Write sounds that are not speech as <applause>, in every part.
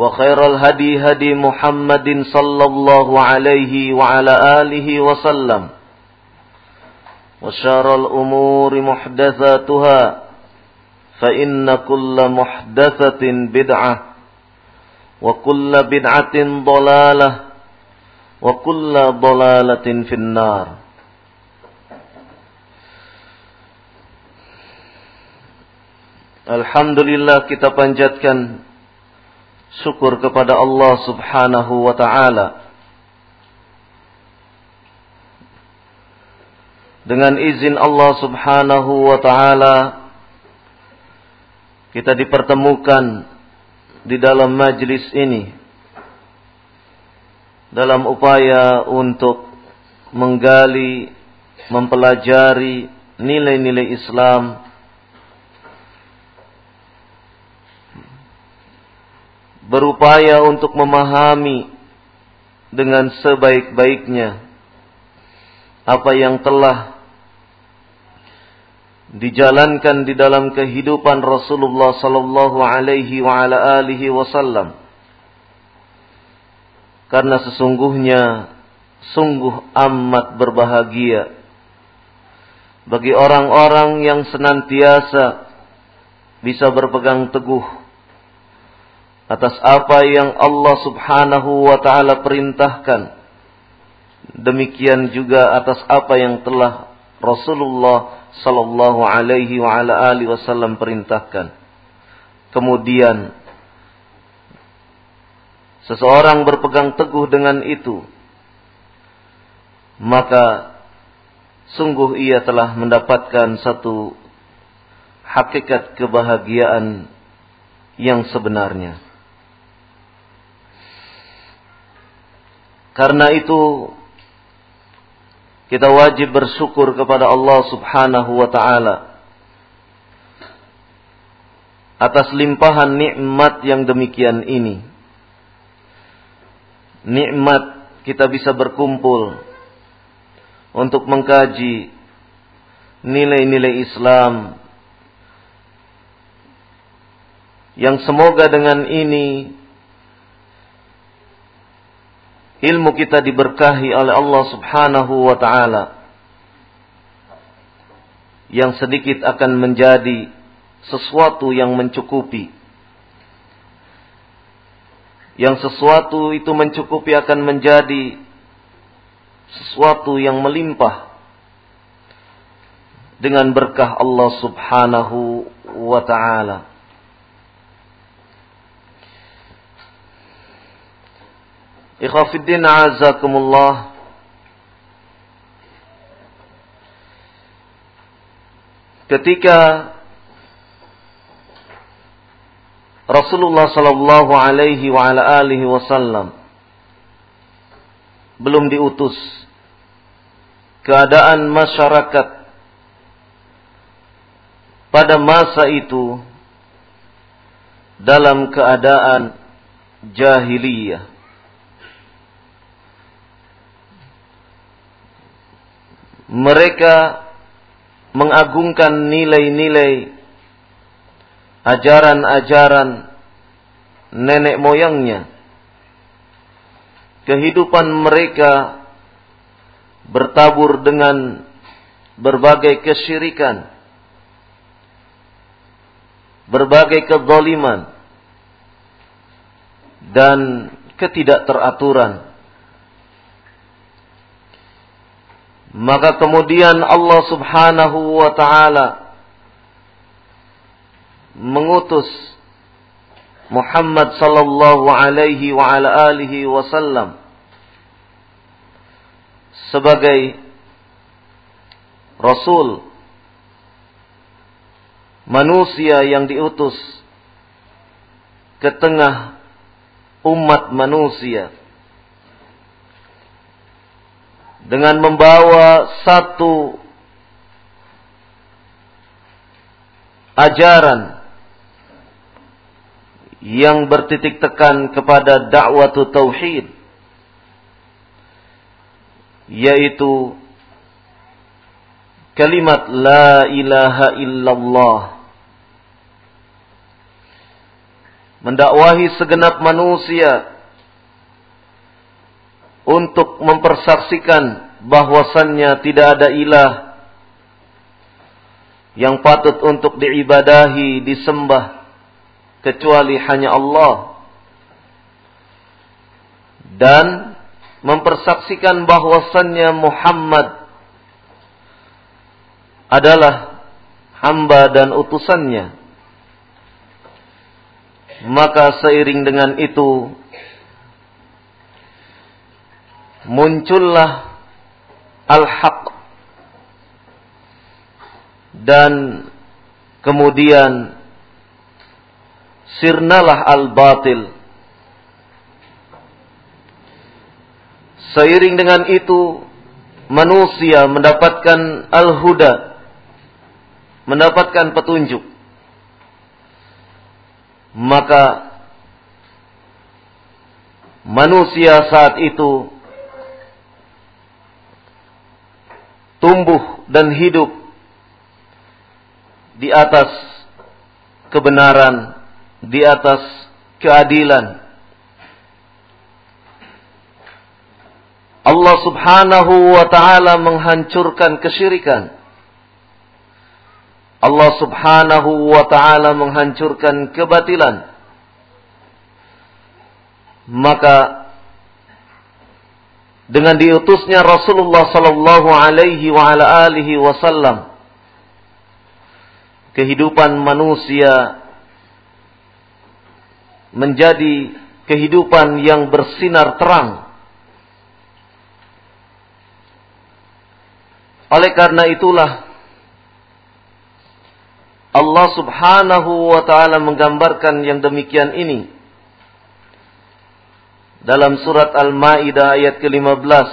وخير الهدي هدي محمد صلى الله عليه وعلى آله وسلم وشار الأمور محدثاتها فإن كل محدثة بدعة وكل بدعة ضلالة وكل ضلالة في النار Alhamdulillah kita panjatkan syukur kepada Allah Subhanahu wa taala. Dengan izin Allah Subhanahu wa taala kita dipertemukan di dalam majlis ini dalam upaya untuk menggali, mempelajari nilai-nilai Islam berupaya untuk memahami dengan sebaik-baiknya apa yang telah dijalankan di dalam kehidupan Rasulullah sallallahu alaihi wa ala alihi wasallam. Karena sesungguhnya sungguh amat berbahagia bagi orang-orang yang senantiasa bisa berpegang teguh atas apa yang Allah Subhanahu wa taala perintahkan. Demikian juga atas apa yang telah Rasulullah sallallahu alaihi wa ala alihi wasallam perintahkan. Kemudian seseorang berpegang teguh dengan itu, maka sungguh ia telah mendapatkan satu hakikat kebahagiaan yang sebenarnya. Karena itu kita wajib bersyukur kepada Allah Subhanahu wa taala atas limpahan nikmat yang demikian ini. Nikmat kita bisa berkumpul untuk mengkaji nilai-nilai Islam yang semoga dengan ini ilmu kita diberkahi oleh Allah Subhanahu wa taala. Yang sedikit akan menjadi sesuatu yang mencukupi. Yang sesuatu itu mencukupi akan menjadi sesuatu yang melimpah dengan berkah Allah Subhanahu wa taala Ikhafiddin azakumullah ketika Rasulullah sallallahu alaihi wa ala alihi wasallam belum diutus keadaan masyarakat pada masa itu dalam keadaan jahiliyah mereka mengagungkan nilai-nilai ajaran-ajaran nenek moyangnya. Kehidupan mereka bertabur dengan berbagai kesyirikan, berbagai kezaliman, dan ketidakteraturan. Maka kemudian Allah Subhanahu wa taala mengutus Muhammad sallallahu alaihi wa ala alihi wasallam sebagai rasul manusia yang diutus ke tengah umat manusia dengan membawa satu ajaran yang bertitik tekan kepada dakwah tauhid yaitu kalimat la ilaha illallah. Mendakwahi segenap manusia untuk mempersaksikan bahwasannya tidak ada ilah yang patut untuk diibadahi, disembah kecuali hanya Allah. Dan mempersaksikan bahwasannya Muhammad adalah hamba dan utusannya. Maka seiring dengan itu muncullah al-haq. Dan kemudian sirnalah al-batil. Seiring dengan itu manusia mendapatkan al-huda mendapatkan petunjuk. Maka manusia saat itu tumbuh dan hidup di atas kebenaran, di atas keadilan. Allah Subhanahu wa taala menghancurkan kesyirikan. Allah Subhanahu wa taala menghancurkan kebatilan. Maka dengan diutusnya Rasulullah sallallahu alaihi wa ala alihi wasallam. Kehidupan manusia menjadi kehidupan yang bersinar terang. Oleh karena itulah Allah Subhanahu wa taala menggambarkan yang demikian ini dalam surat Al-Maidah ayat ke-15.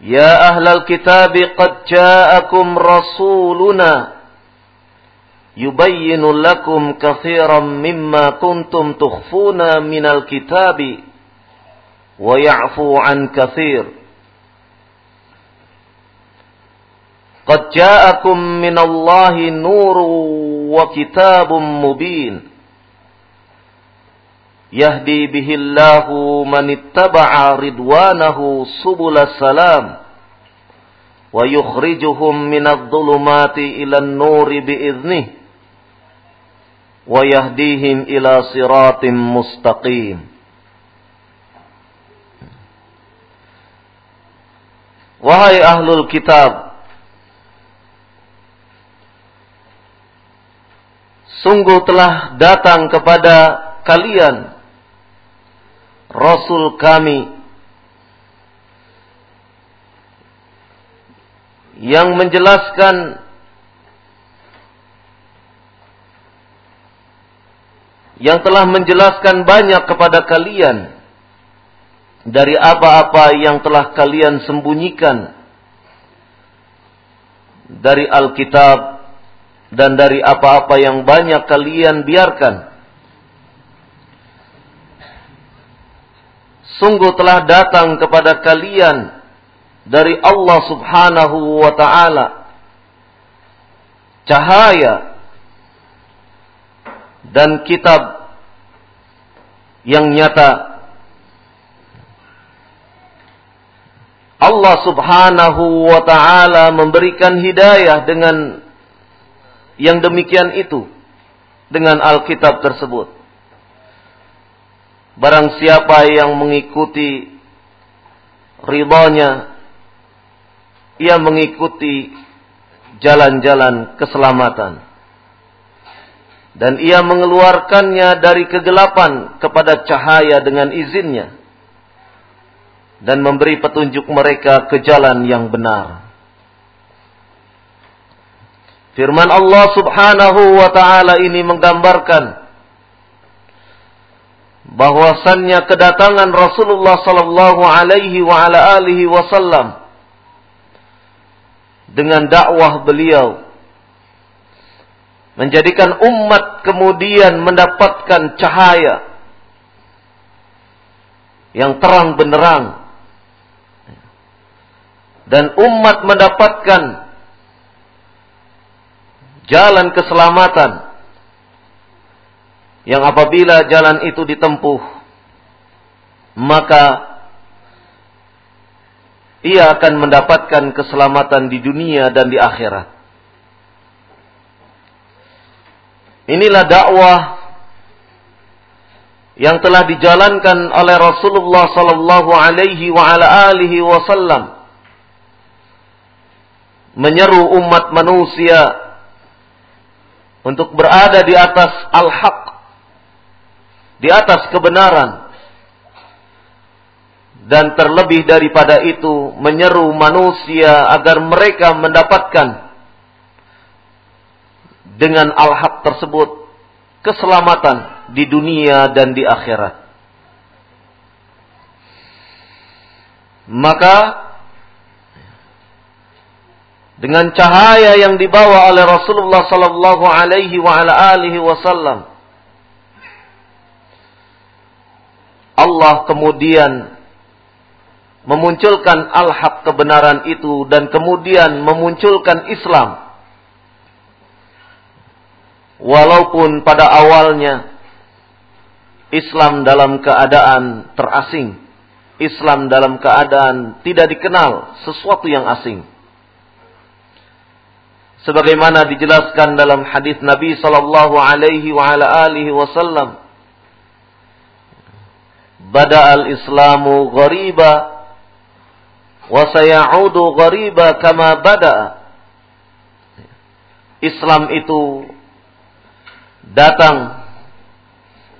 Ya ahlal kitab qad ja'akum rasuluna yubayyinu lakum katsiran mimma kuntum tukhfuna minal kitabi wa ya'fu an katsir. Qad ja'akum minallahi nurun wa kitabun mubin. يهدي به الله من اتبع رضوانه سبل السلام ويخرجهم من الظلمات إلى النور بإذنه ويهديهم إلى صراط مستقيم Wahai ahlul kitab Sungguh telah datang kepada kalian Rasul kami yang menjelaskan yang telah menjelaskan banyak kepada kalian dari apa-apa yang telah kalian sembunyikan dari Alkitab dan dari apa-apa yang banyak kalian biarkan. Sungguh telah datang kepada kalian dari Allah Subhanahu wa taala cahaya dan kitab yang nyata Allah Subhanahu wa taala memberikan hidayah dengan yang demikian itu dengan Alkitab tersebut. Barang siapa yang mengikuti ridhonya, ia mengikuti jalan-jalan keselamatan. Dan ia mengeluarkannya dari kegelapan kepada cahaya dengan izinnya dan memberi petunjuk mereka ke jalan yang benar. Firman Allah Subhanahu wa taala ini menggambarkan bahwasannya kedatangan Rasulullah sallallahu alaihi wa ala alihi wasallam dengan dakwah beliau menjadikan umat kemudian mendapatkan cahaya yang terang benderang. Dan umat mendapatkan jalan keselamatan yang apabila jalan itu ditempuh maka ia akan mendapatkan keselamatan di dunia dan di akhirat. Inilah dakwah yang telah dijalankan oleh Rasulullah sallallahu alaihi wa ala alihi wasallam menyeru umat manusia untuk berada di atas al-haq, di atas kebenaran. Dan terlebih daripada itu menyeru manusia agar mereka mendapatkan dengan al-haq tersebut keselamatan di dunia dan di akhirat. Maka dengan cahaya yang dibawa oleh Rasulullah sallallahu alaihi wa ala alihi wasallam. Allah kemudian memunculkan al-haq kebenaran itu dan kemudian memunculkan Islam. Walaupun pada awalnya Islam dalam keadaan terasing, Islam dalam keadaan tidak dikenal, sesuatu yang asing sebagaimana dijelaskan dalam hadis Nabi sallallahu alaihi wa ala alihi wasallam bada al-islamu ghariba wa sayaudu ghariba kama bada Islam itu datang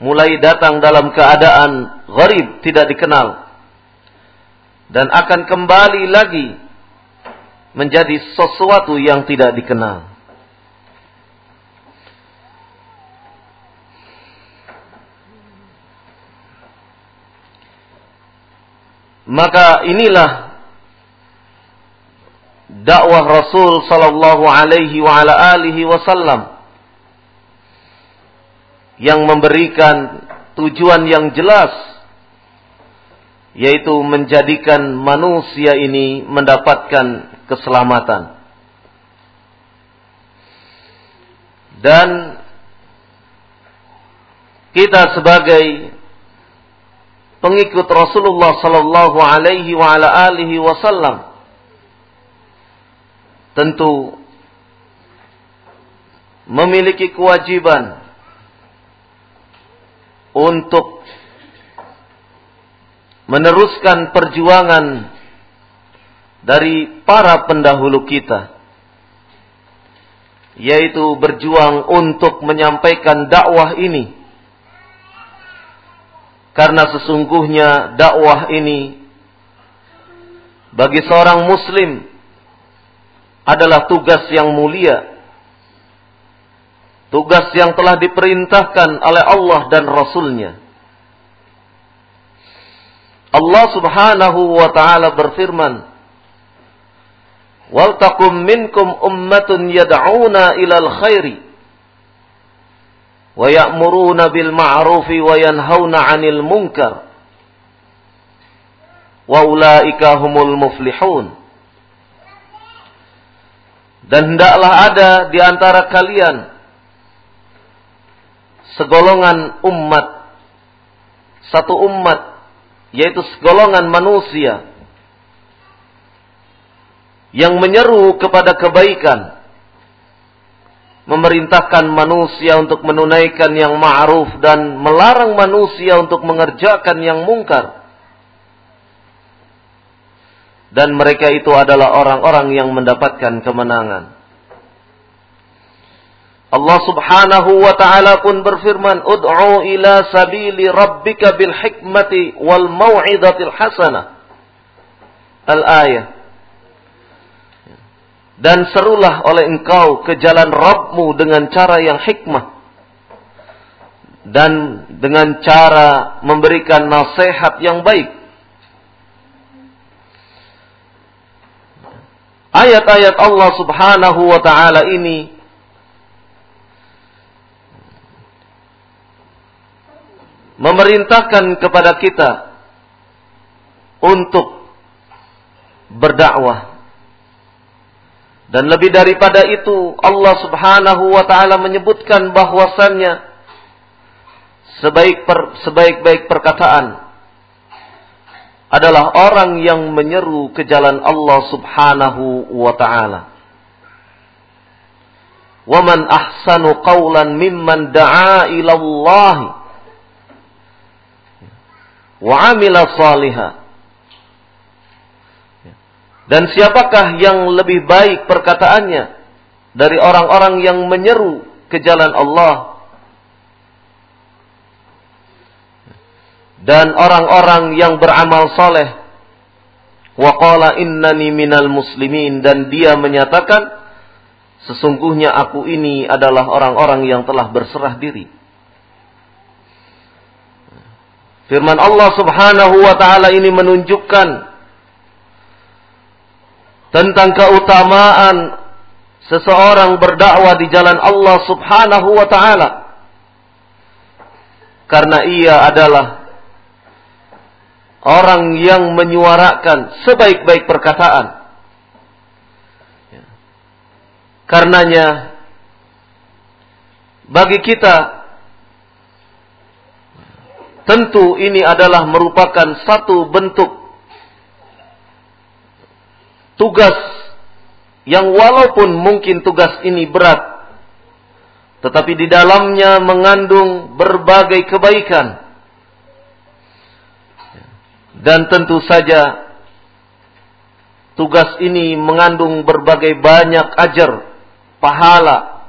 mulai datang dalam keadaan gharib tidak dikenal dan akan kembali lagi menjadi sesuatu yang tidak dikenal. Maka inilah dakwah Rasul sallallahu alaihi wa ala alihi wasallam yang memberikan tujuan yang jelas yaitu menjadikan manusia ini mendapatkan keselamatan. Dan kita sebagai pengikut Rasulullah sallallahu alaihi wa ala alihi wasallam. Tentu memiliki kewajiban untuk meneruskan perjuangan dari para pendahulu kita yaitu berjuang untuk menyampaikan dakwah ini karena sesungguhnya dakwah ini bagi seorang muslim adalah tugas yang mulia. Tugas yang telah diperintahkan oleh Allah dan Rasulnya. Allah subhanahu wa ta'ala berfirman, Waltakum minkum ummatun يَدْعُونَ ilal khairi wa ya'muruna bil ma'rufi wa yanhauna 'anil munkar. Wa ulaika humul muflihun. Dan hendaklah ada di antara kalian segolongan umat satu umat yaitu segolongan manusia yang menyeru kepada kebaikan memerintahkan manusia untuk menunaikan yang ma'ruf dan melarang manusia untuk mengerjakan yang mungkar. Dan mereka itu adalah orang-orang yang mendapatkan kemenangan. Allah Subhanahu wa taala pun berfirman, "Ud'u ila sabili rabbika bil hikmati wal mau'izatil hasanah." Al-ayah dan serulah oleh engkau ke jalan Rabbmu dengan cara yang hikmah dan dengan cara memberikan nasihat yang baik. Ayat-ayat Allah Subhanahu wa taala ini memerintahkan kepada kita untuk berdakwah dan lebih daripada itu Allah Subhanahu wa taala menyebutkan bahwasannya sebaik per, sebaik-baik perkataan adalah orang yang menyeru ke jalan Allah Subhanahu wa taala. Waman ahsanu qawlan mimman da'a ila Allah wa 'amila dan siapakah yang lebih baik perkataannya dari orang-orang yang menyeru ke jalan Allah? Dan orang-orang yang beramal soleh. Wa qala innani minal muslimin. Dan dia menyatakan sesungguhnya aku ini adalah orang-orang yang telah berserah diri. Firman Allah Subhanahu wa taala ini menunjukkan tentang keutamaan seseorang berdakwah di jalan Allah Subhanahu wa taala. Karena ia adalah orang yang menyuarakan sebaik-baik perkataan. Karenanya bagi kita tentu ini adalah merupakan satu bentuk tugas yang walaupun mungkin tugas ini berat, tetapi di dalamnya mengandung berbagai kebaikan. Dan tentu saja tugas ini mengandung berbagai banyak ajar, pahala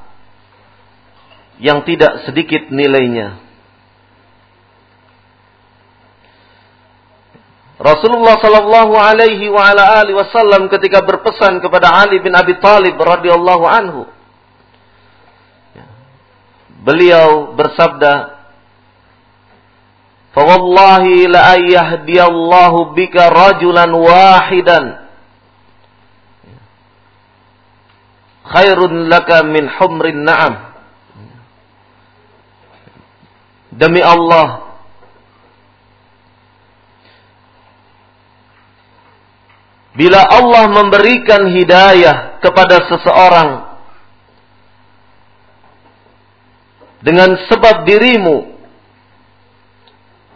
yang tidak sedikit nilainya. Rasulullah sallallahu alaihi wa ala alihi wasallam ketika berpesan kepada Ali bin Abi Thalib radhiyallahu anhu. Beliau bersabda, "Fa wallahi la ayyahdiyallahu bika rajulan wahidan khairun laka min humrin na'am." Demi Allah, Bila Allah memberikan hidayah kepada seseorang dengan sebab dirimu,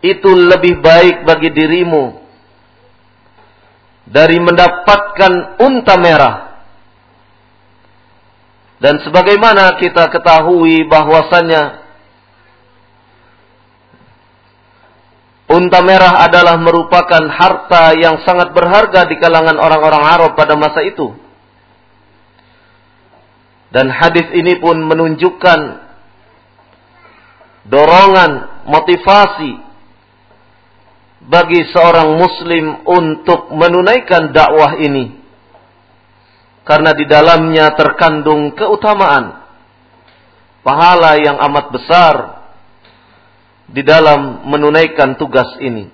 itu lebih baik bagi dirimu dari mendapatkan unta merah. Dan sebagaimana kita ketahui bahwasannya Unta merah adalah merupakan harta yang sangat berharga di kalangan orang-orang Arab pada masa itu. Dan hadis ini pun menunjukkan dorongan, motivasi bagi seorang muslim untuk menunaikan dakwah ini. karena di dalamnya terkandung keutamaan pahala yang amat besar di dalam menunaikan tugas ini.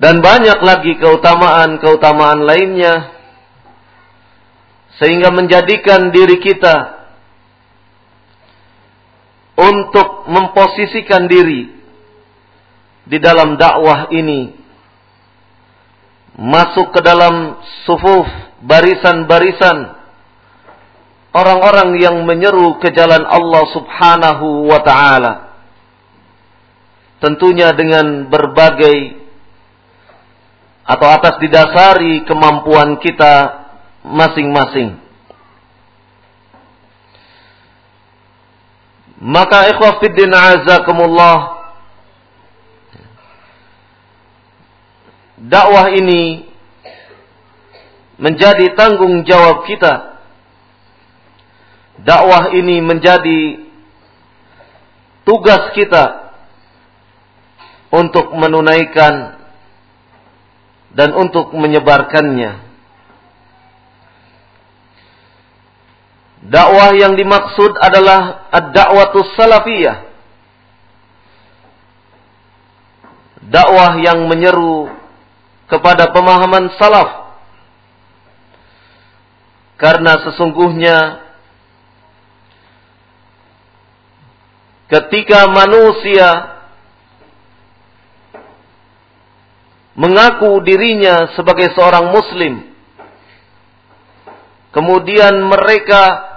Dan banyak lagi keutamaan-keutamaan lainnya sehingga menjadikan diri kita untuk memposisikan diri di dalam dakwah ini masuk ke dalam sufuf barisan-barisan orang-orang yang menyeru ke jalan Allah Subhanahu wa taala tentunya dengan berbagai atau atas didasari kemampuan kita masing-masing. Maka ikhwah fiddin azakumullah dakwah ini menjadi tanggung jawab kita. Dakwah ini menjadi tugas kita untuk menunaikan dan untuk menyebarkannya. Dakwah yang dimaksud adalah ad-da'watus salafiyah. Dakwah yang menyeru kepada pemahaman salaf. Karena sesungguhnya ketika manusia mengaku dirinya sebagai seorang muslim. Kemudian mereka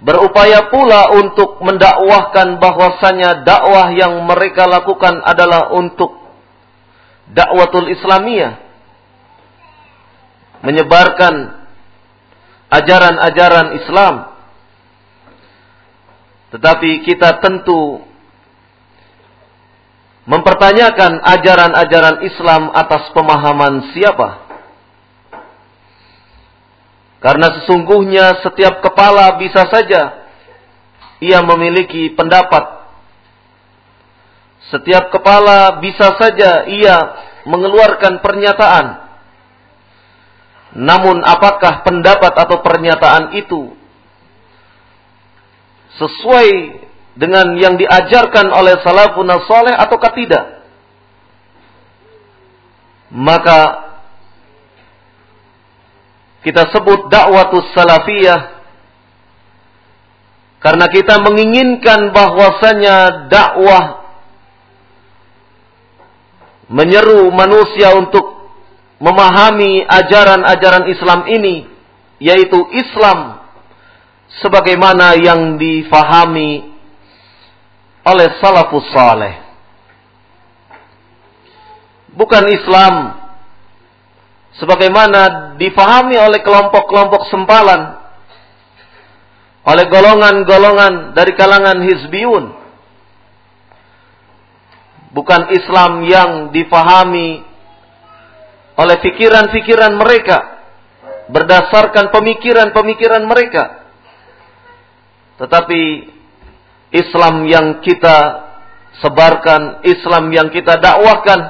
berupaya pula untuk mendakwahkan bahwasanya dakwah yang mereka lakukan adalah untuk dakwatul Islamiyah. Menyebarkan ajaran-ajaran Islam. Tetapi kita tentu mempertanyakan ajaran-ajaran Islam atas pemahaman siapa? Karena sesungguhnya setiap kepala bisa saja ia memiliki pendapat. Setiap kepala bisa saja ia mengeluarkan pernyataan. Namun apakah pendapat atau pernyataan itu sesuai dengan yang diajarkan oleh salafun saleh ataukah tidak? Maka kita sebut dakwatus salafiyah karena kita menginginkan bahwasanya dakwah menyeru manusia untuk memahami ajaran-ajaran Islam ini yaitu Islam sebagaimana yang difahami oleh salafus saleh. Bukan Islam sebagaimana difahami oleh kelompok-kelompok sempalan oleh golongan-golongan dari kalangan hizbiyun. Bukan Islam yang difahami oleh pikiran-pikiran mereka berdasarkan pemikiran-pemikiran mereka. Tetapi Islam yang kita sebarkan, Islam yang kita dakwahkan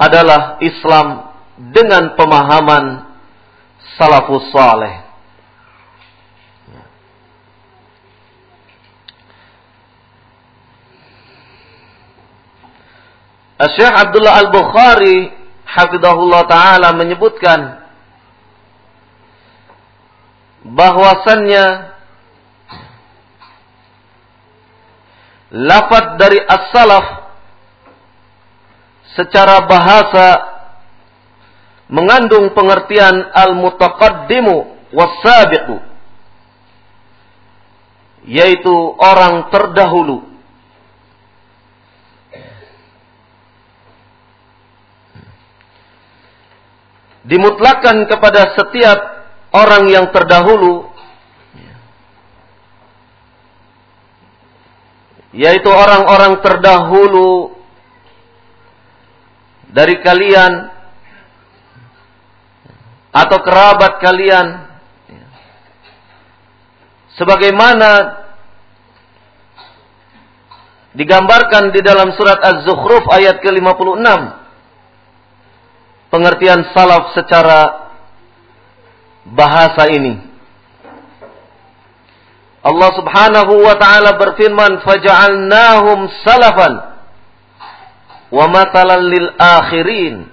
adalah Islam dengan pemahaman salafus saleh. Syekh Abdullah Al-Bukhari hafizahullah taala menyebutkan bahwasannya lafad dari as-salaf secara bahasa mengandung pengertian al-mutaqaddimu was-sabiqu yaitu orang terdahulu. Dimutlakan kepada setiap orang yang terdahulu yaitu orang-orang terdahulu dari kalian atau kerabat kalian sebagaimana digambarkan di dalam surat Az-Zukhruf ayat ke-56 pengertian salaf secara bahasa ini. Allah Subhanahu wa taala berfirman, "Faja'alnahum salafan wa matalan lil akhirin."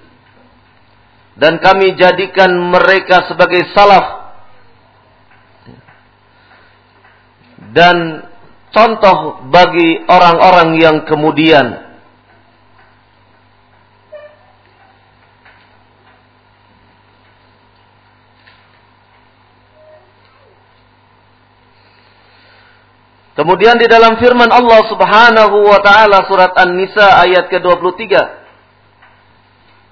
Dan kami jadikan mereka sebagai salaf dan contoh bagi orang-orang yang kemudian. Kemudian di dalam firman Allah Subhanahu wa taala surat An-Nisa ayat ke-23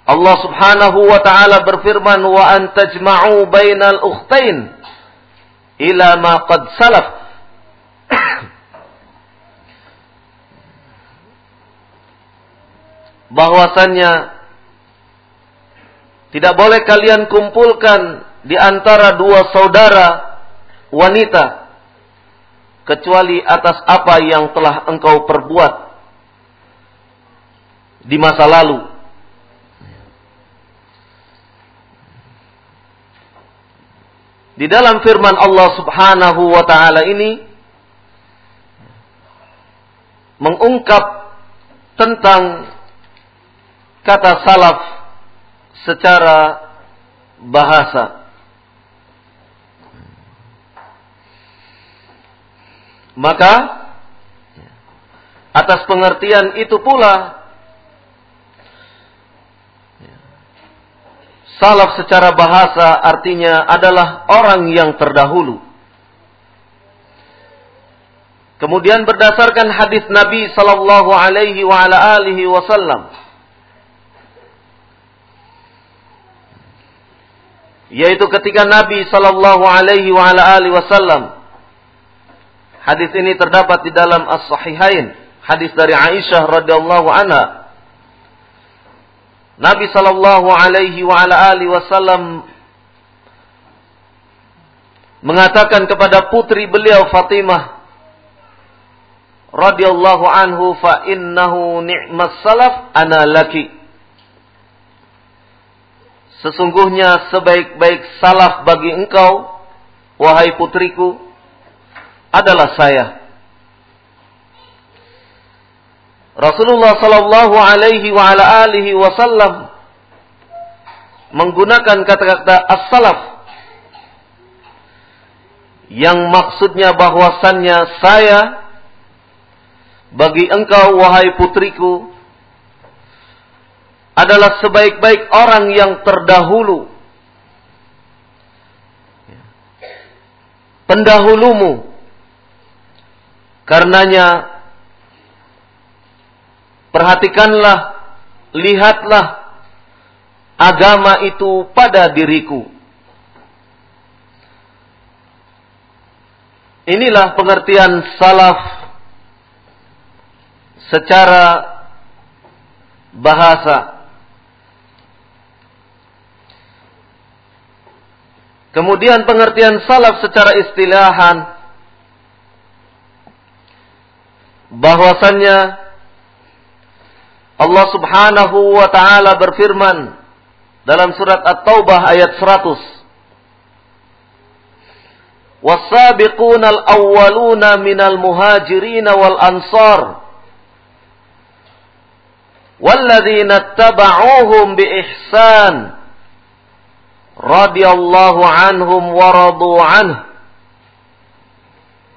Allah Subhanahu wa taala berfirman wa an tajma'u bainal ukhtain ila ma qad salaf. <coughs> Bahwasannya tidak boleh kalian kumpulkan di antara dua saudara wanita kecuali atas apa yang telah engkau perbuat di masa lalu. Di dalam firman Allah Subhanahu wa taala ini mengungkap tentang kata salaf secara bahasa. Maka atas pengertian itu pula salaf secara bahasa artinya adalah orang yang terdahulu. Kemudian berdasarkan hadis Nabi sallallahu alaihi wa ala alihi wasallam yaitu ketika Nabi sallallahu alaihi wa ala alihi wasallam Hadis ini terdapat di dalam As-Sahihain. Hadis dari Aisyah radhiyallahu anha. Nabi sallallahu alaihi wa ala wasallam mengatakan kepada putri beliau Fatimah radhiyallahu anhu fa innahu ni'mas salaf ana laki. Sesungguhnya sebaik-baik salaf bagi engkau wahai putriku adalah saya. Rasulullah sallallahu alaihi wa ala alihi wasallam menggunakan kata-kata as-salaf yang maksudnya bahwasannya saya bagi engkau wahai putriku adalah sebaik-baik orang yang terdahulu pendahulumu Karenanya perhatikanlah, lihatlah agama itu pada diriku. Inilah pengertian salaf secara bahasa. Kemudian pengertian salaf secara istilahan bahwasannya Allah Subhanahu wa taala berfirman dalam surat At-Taubah ayat 100 والسابقون الأولون من المهاجرين والأنصار والذين اتبعوهم بإحسان رضي الله عنهم ورضوا عنه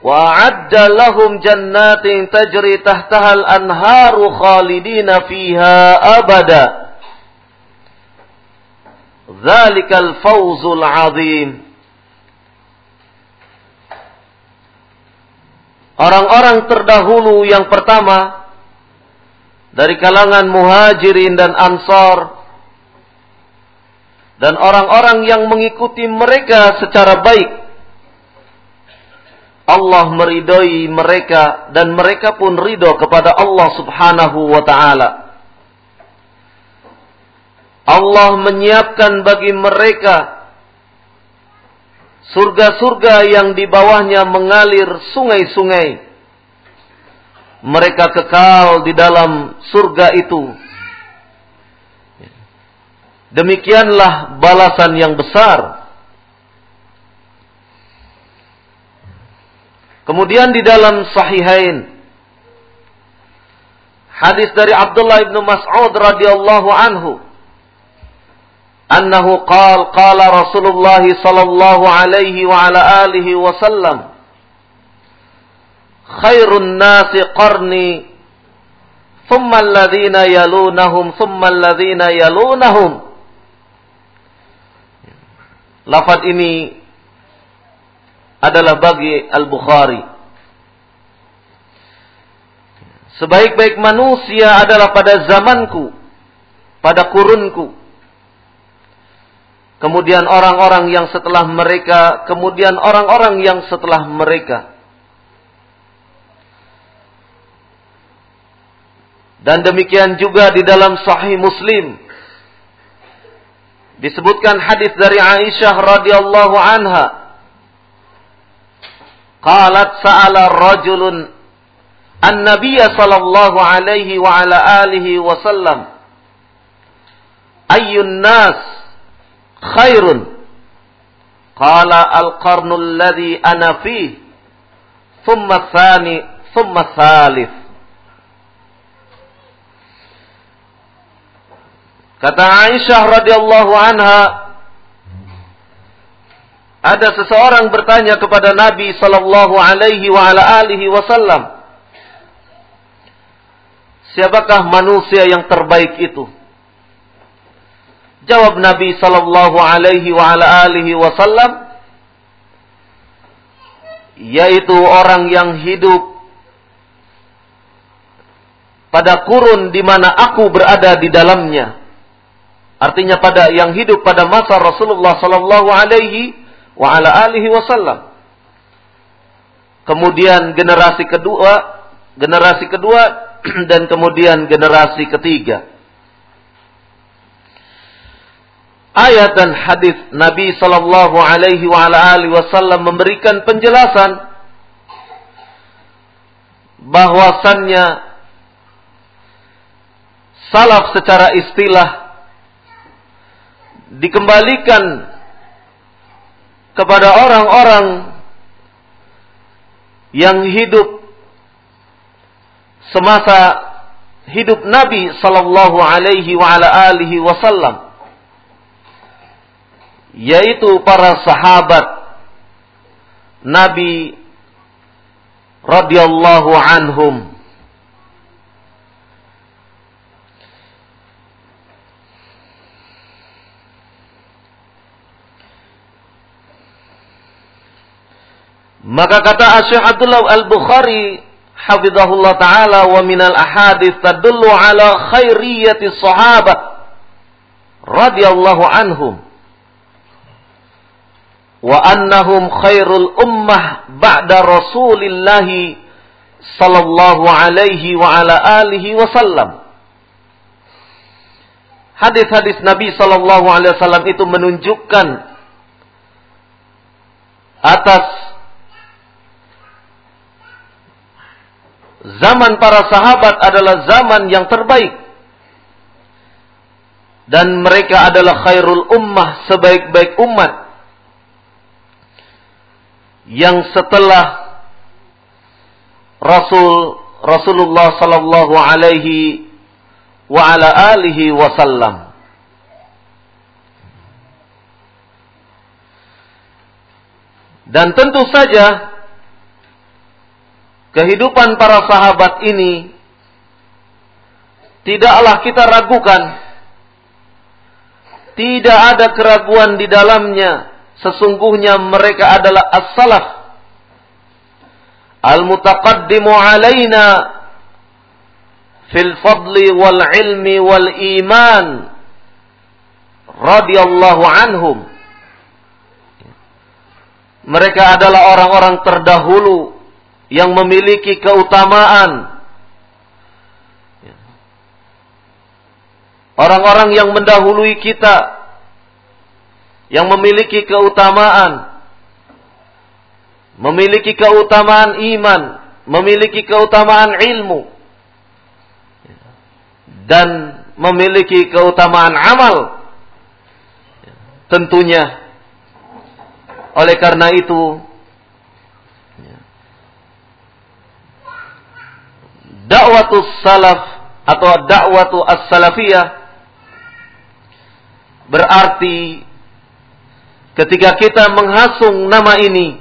وأعد لهم جنات تجري تحتها الأنهار خالدين فيها أبدا ذلك الفوز العظيم Orang-orang terdahulu yang pertama dari kalangan muhajirin dan ansar dan orang-orang yang mengikuti mereka secara baik Allah meridai mereka dan mereka pun ridho kepada Allah Subhanahu wa taala. Allah menyiapkan bagi mereka surga-surga yang di bawahnya mengalir sungai-sungai. Mereka kekal di dalam surga itu. Demikianlah balasan yang besar. Kemudian di dalam Sahihain hadis dari Abdullah bin Mas'ud radhiyallahu anhu annahu qala qala Rasulullah sallallahu alaihi wa ala alihi wasallam khairun nasi qarni thumma alladhina yalunahum thumma alladhina yalunahum. Lafaz ini adalah bagi Al-Bukhari. Sebaik-baik manusia adalah pada zamanku, pada kurunku. Kemudian orang-orang yang setelah mereka, kemudian orang-orang yang setelah mereka. Dan demikian juga di dalam Sahih Muslim disebutkan hadis dari Aisyah radhiyallahu anha. Qalat sa'ala rajulun an-nabiy sallallahu alaihi wa ala alihi wasallam ayyun nas khairun qala al-qarnu alladhi ana fihi thumma thani thumma thalith Kata Aisyah radhiyallahu anha, ada seseorang bertanya kepada Nabi sallallahu alaihi wa ala alihi wasallam, Siapakah manusia yang terbaik itu? Jawab Nabi sallallahu alaihi wa ala alihi wasallam, yaitu orang yang hidup pada kurun di mana aku berada di dalamnya Artinya pada yang hidup pada masa Rasulullah sallallahu alaihi wa ala alihi wasallam. Kemudian generasi kedua, generasi kedua <clears throat> dan kemudian generasi ketiga. Ayat dan hadis Nabi sallallahu alaihi wa ala alihi wasallam memberikan penjelasan bahwasannya salaf secara istilah dikembalikan kepada orang-orang yang hidup semasa hidup Nabi sallallahu alaihi wa ala alihi wasallam yaitu para sahabat Nabi radhiyallahu anhum Maka kata Syekh Abdullah Al-Bukhari hafizahullah taala wa minal ahadits tadullu ala khairiyati sahabah radhiyallahu anhum wa annahum khairul ummah ba'da Rasulillah sallallahu alaihi wa ala alihi wasallam Hadis-hadis Nabi sallallahu alaihi wasallam itu menunjukkan atas zaman para sahabat adalah zaman yang terbaik. Dan mereka adalah khairul ummah, sebaik-baik umat. Yang setelah Rasul Rasulullah sallallahu alaihi wa ala alihi wasallam. Dan tentu saja kehidupan para sahabat ini tidaklah kita ragukan. Tidak ada keraguan di dalamnya. Sesungguhnya mereka adalah as-salaf. Al-mutaqaddimu alaina fil fadli wal ilmi wal iman radhiyallahu anhum. Mereka adalah orang-orang terdahulu yang memiliki keutamaan. Orang-orang yang mendahului kita yang memiliki keutamaan, memiliki keutamaan iman, memiliki keutamaan ilmu, dan memiliki keutamaan amal tentunya oleh karena itu dakwatus salaf atau dakwatu as-salafiyah berarti ketika kita menghasung nama ini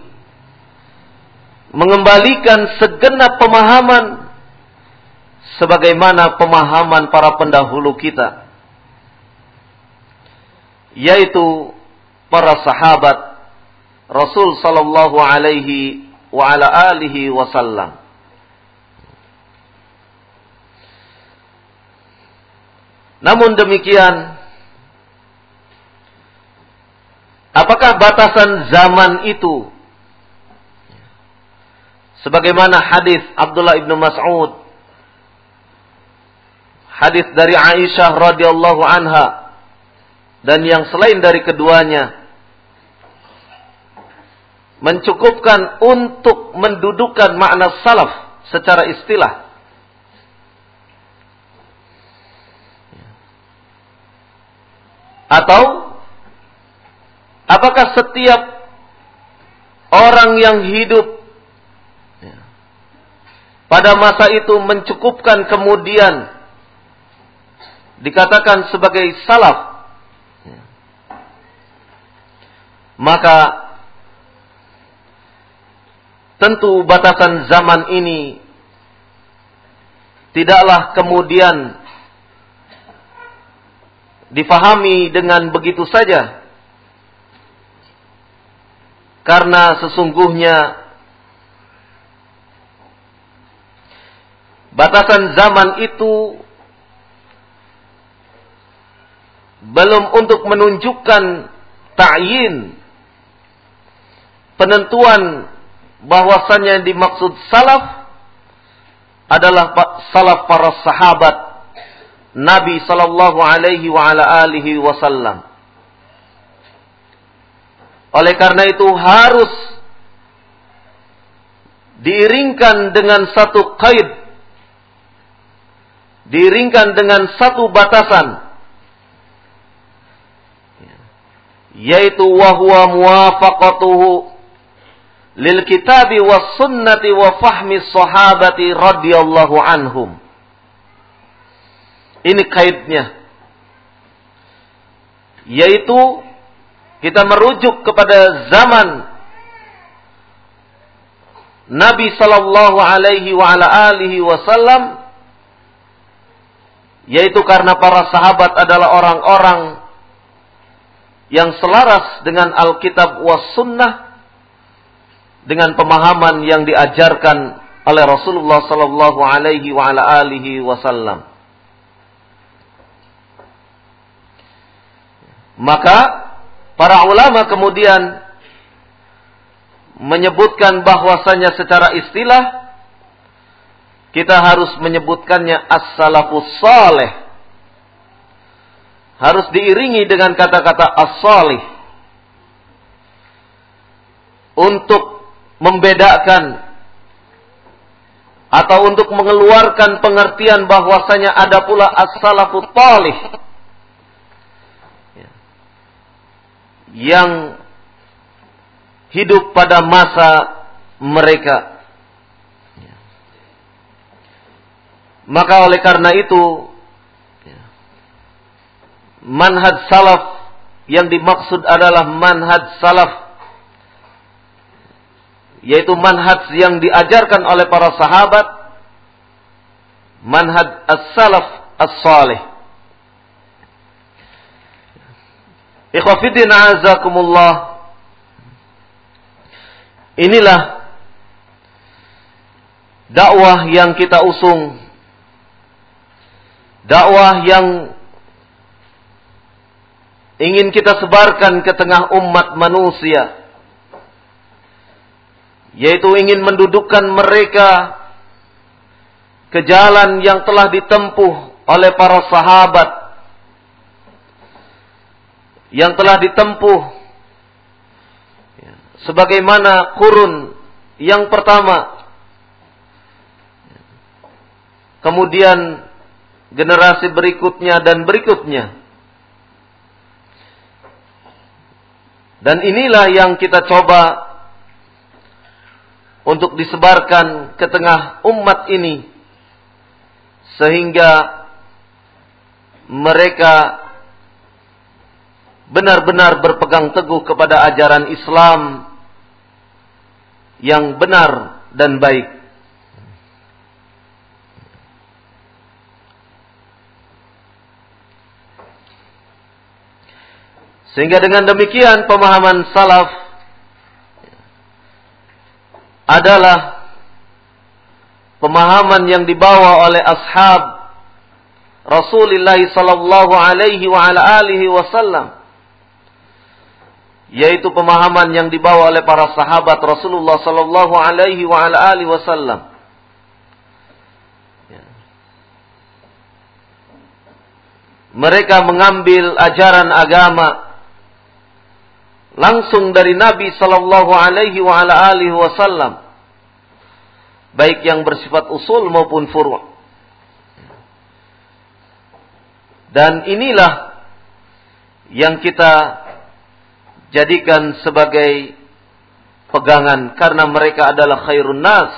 mengembalikan segenap pemahaman sebagaimana pemahaman para pendahulu kita yaitu para sahabat Rasul sallallahu alaihi wa ala alihi wasallam Namun demikian apakah batasan zaman itu? Sebagaimana hadis Abdullah ibnu Mas'ud hadis dari Aisyah radhiyallahu anha dan yang selain dari keduanya mencukupkan untuk mendudukan makna salaf secara istilah atau apakah setiap orang yang hidup pada masa itu mencukupkan kemudian dikatakan sebagai salaf maka tentu batasan zaman ini tidaklah kemudian difahami dengan begitu saja. Karena sesungguhnya Batasan zaman itu belum untuk menunjukkan ta'yin penentuan bahwasannya yang dimaksud salaf adalah salaf para sahabat Nabi sallallahu alaihi wa ala alihi wasallam. Oleh karena itu harus diiringkan dengan satu kaid diringkan dengan satu batasan yaitu wahwa muwafaqatuhu lil kitabi was sunnati wa fahmi sahabati radhiyallahu anhum ini kaitnya yaitu kita merujuk kepada zaman Nabi sallallahu alaihi wasallam yaitu karena para sahabat adalah orang-orang yang selaras dengan Alkitab was sunnah dengan pemahaman yang diajarkan oleh Rasulullah sallallahu alaihi wasallam. Maka para ulama kemudian menyebutkan bahwasanya secara istilah kita harus menyebutkannya as-salafus salih. Harus diiringi dengan kata-kata as-salih. Untuk membedakan atau untuk mengeluarkan pengertian bahwasanya ada pula as-salafut talih yang hidup pada masa mereka. Maka oleh karena itu manhaj salaf yang dimaksud adalah manhaj salaf yaitu manhaj yang diajarkan oleh para sahabat manhaj as-salaf as-salih Ikhwafidin azakumullah. Inilah dakwah yang kita usung. Dakwah yang ingin kita sebarkan ke tengah umat manusia. Yaitu ingin mendudukkan mereka ke jalan yang telah ditempuh oleh para sahabat yang telah ditempuh sebagaimana kurun yang pertama kemudian generasi berikutnya dan berikutnya. Dan inilah yang kita coba untuk disebarkan ke tengah umat ini sehingga mereka benar-benar berpegang teguh kepada ajaran Islam yang benar dan baik. Sehingga dengan demikian pemahaman salaf adalah pemahaman yang dibawa oleh ashab Rasulullah sallallahu alaihi wa ala alihi wasallam yaitu pemahaman yang dibawa oleh para sahabat Rasulullah sallallahu alaihi wa ala alihi wasallam. Ya. Mereka mengambil ajaran agama langsung dari Nabi sallallahu alaihi wa ala alihi wasallam. Baik yang bersifat usul maupun furu'. Dan inilah yang kita jadikan sebagai pegangan karena mereka adalah khairun nas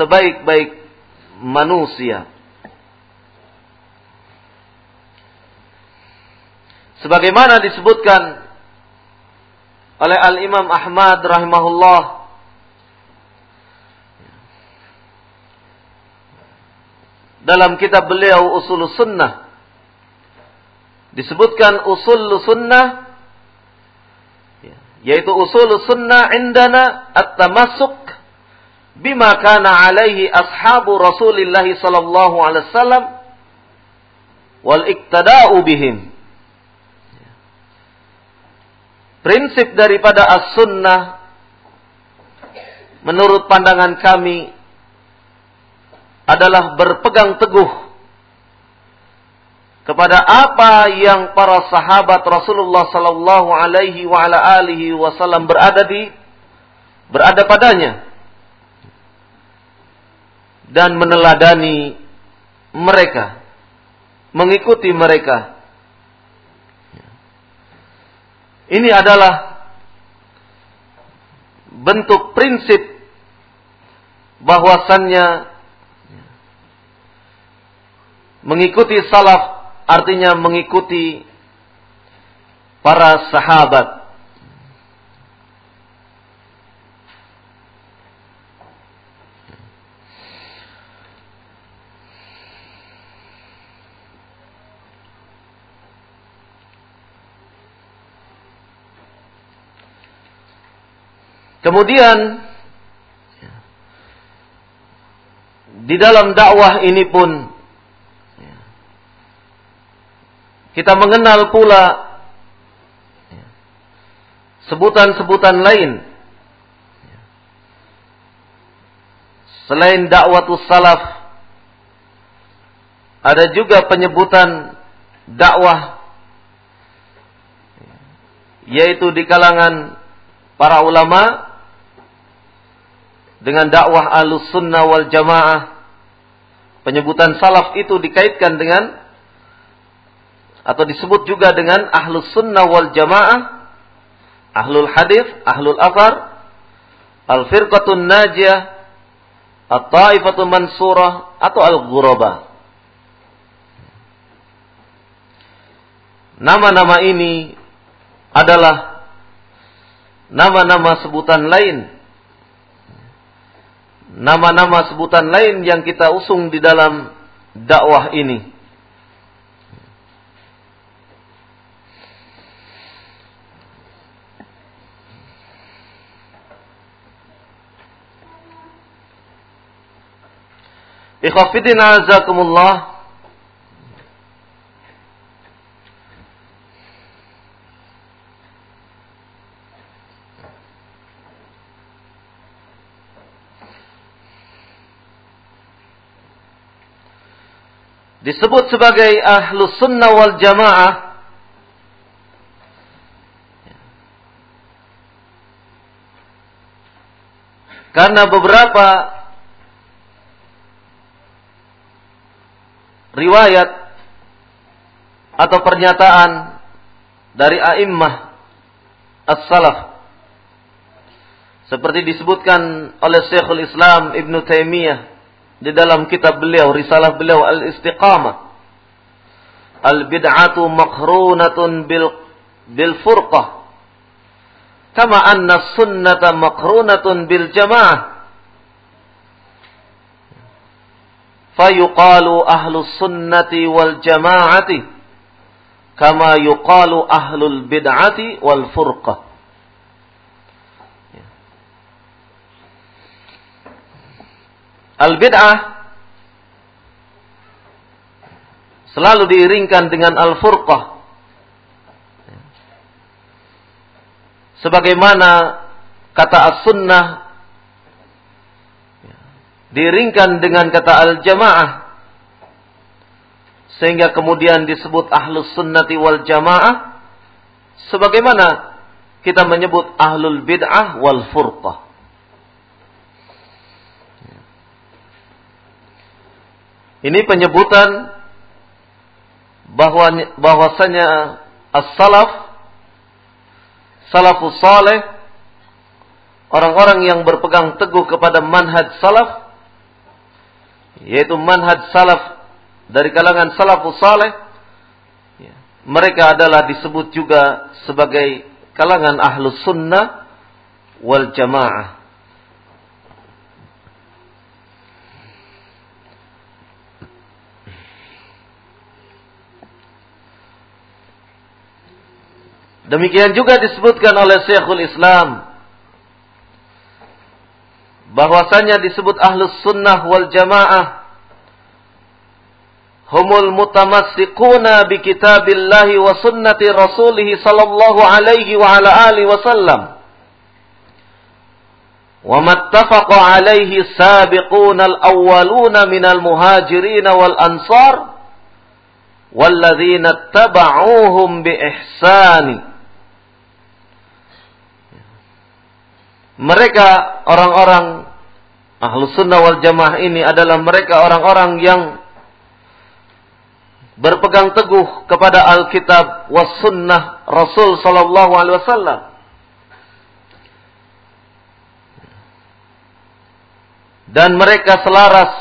sebaik-baik manusia. Sebagaimana disebutkan oleh Al-Imam Ahmad rahimahullah dalam kitab beliau Usul Sunnah disebutkan Usul Sunnah yaitu usul sunnah indana at-tamassuk bima kana alaihi ashabu Rasulillah sallallahu alaihi wasallam wal iktada'u bihim. Prinsip daripada as-sunnah menurut pandangan kami adalah berpegang teguh kepada apa yang para sahabat Rasulullah sallallahu alaihi wa ala alihi wasallam berada di berada padanya. Dan meneladani mereka mengikuti mereka. Ini adalah bentuk prinsip bahwasannya mengikuti salaf artinya mengikuti para sahabat. Kemudian di dalam dakwah ini pun Kita mengenal pula sebutan-sebutan lain. Selain dakwatus salaf ada juga penyebutan dakwah yaitu di kalangan para ulama dengan dakwah alus sunnah wal jamaah. Penyebutan salaf itu dikaitkan dengan atau disebut juga dengan ahlus sunnah wal jamaah, ahlul hadis, ahlul afar, al firqatun najiyah, at-ta'ifatun mansurah atau al-ghuraba. Nama-nama ini adalah nama-nama sebutan lain. Nama-nama sebutan lain yang kita usung di dalam dakwah ini. Ikhwafidin azakumullah. Disebut sebagai ahlus sunnah wal jamaah karena beberapa riwayat atau pernyataan dari a'immah as-salaf. Seperti disebutkan oleh Syekhul Islam Ibn Taimiyah di dalam kitab beliau, risalah beliau Al-Istiqamah. Al-bid'atu makrunatun bil bil furqah. Kama anna sunnata makrunatun bil jamaah. Fayuqalu ahlu sunnati wal jama'ati. Kama yuqalu ahlul bid'ati wal furqah. Al-bid'ah selalu diiringkan dengan al-furqah. Sebagaimana kata as-sunnah diiringkan dengan kata al-jamaah sehingga kemudian disebut ahlus sunnati wal jamaah sebagaimana kita menyebut ahlul bid'ah wal furqah. Ini penyebutan bahwa bahwasanya as-salaf salafus saleh orang-orang yang berpegang teguh kepada manhaj salaf yaitu manhaj salaf dari kalangan salafus saleh. Ya, mereka adalah disebut juga sebagai kalangan ahlus sunnah wal jamaah. Demikian juga disebutkan oleh Syekhul Islam bahwasanya disebut ahlus sunnah wal jamaah humul mutamassikuna bi kitabillahi wa sunnati rasulih sallallahu alaihi wa ala alihi wasallam wa mattafaqa alaihi sabiquna al-awwaluna minal muhajirin wal ansar والذين اتبعوهم بإحسان mereka orang-orang ahlu sunnah wal jamaah ini adalah mereka orang-orang yang berpegang teguh kepada Alkitab was sunnah Rasul sallallahu alaihi wasallam. Dan mereka selaras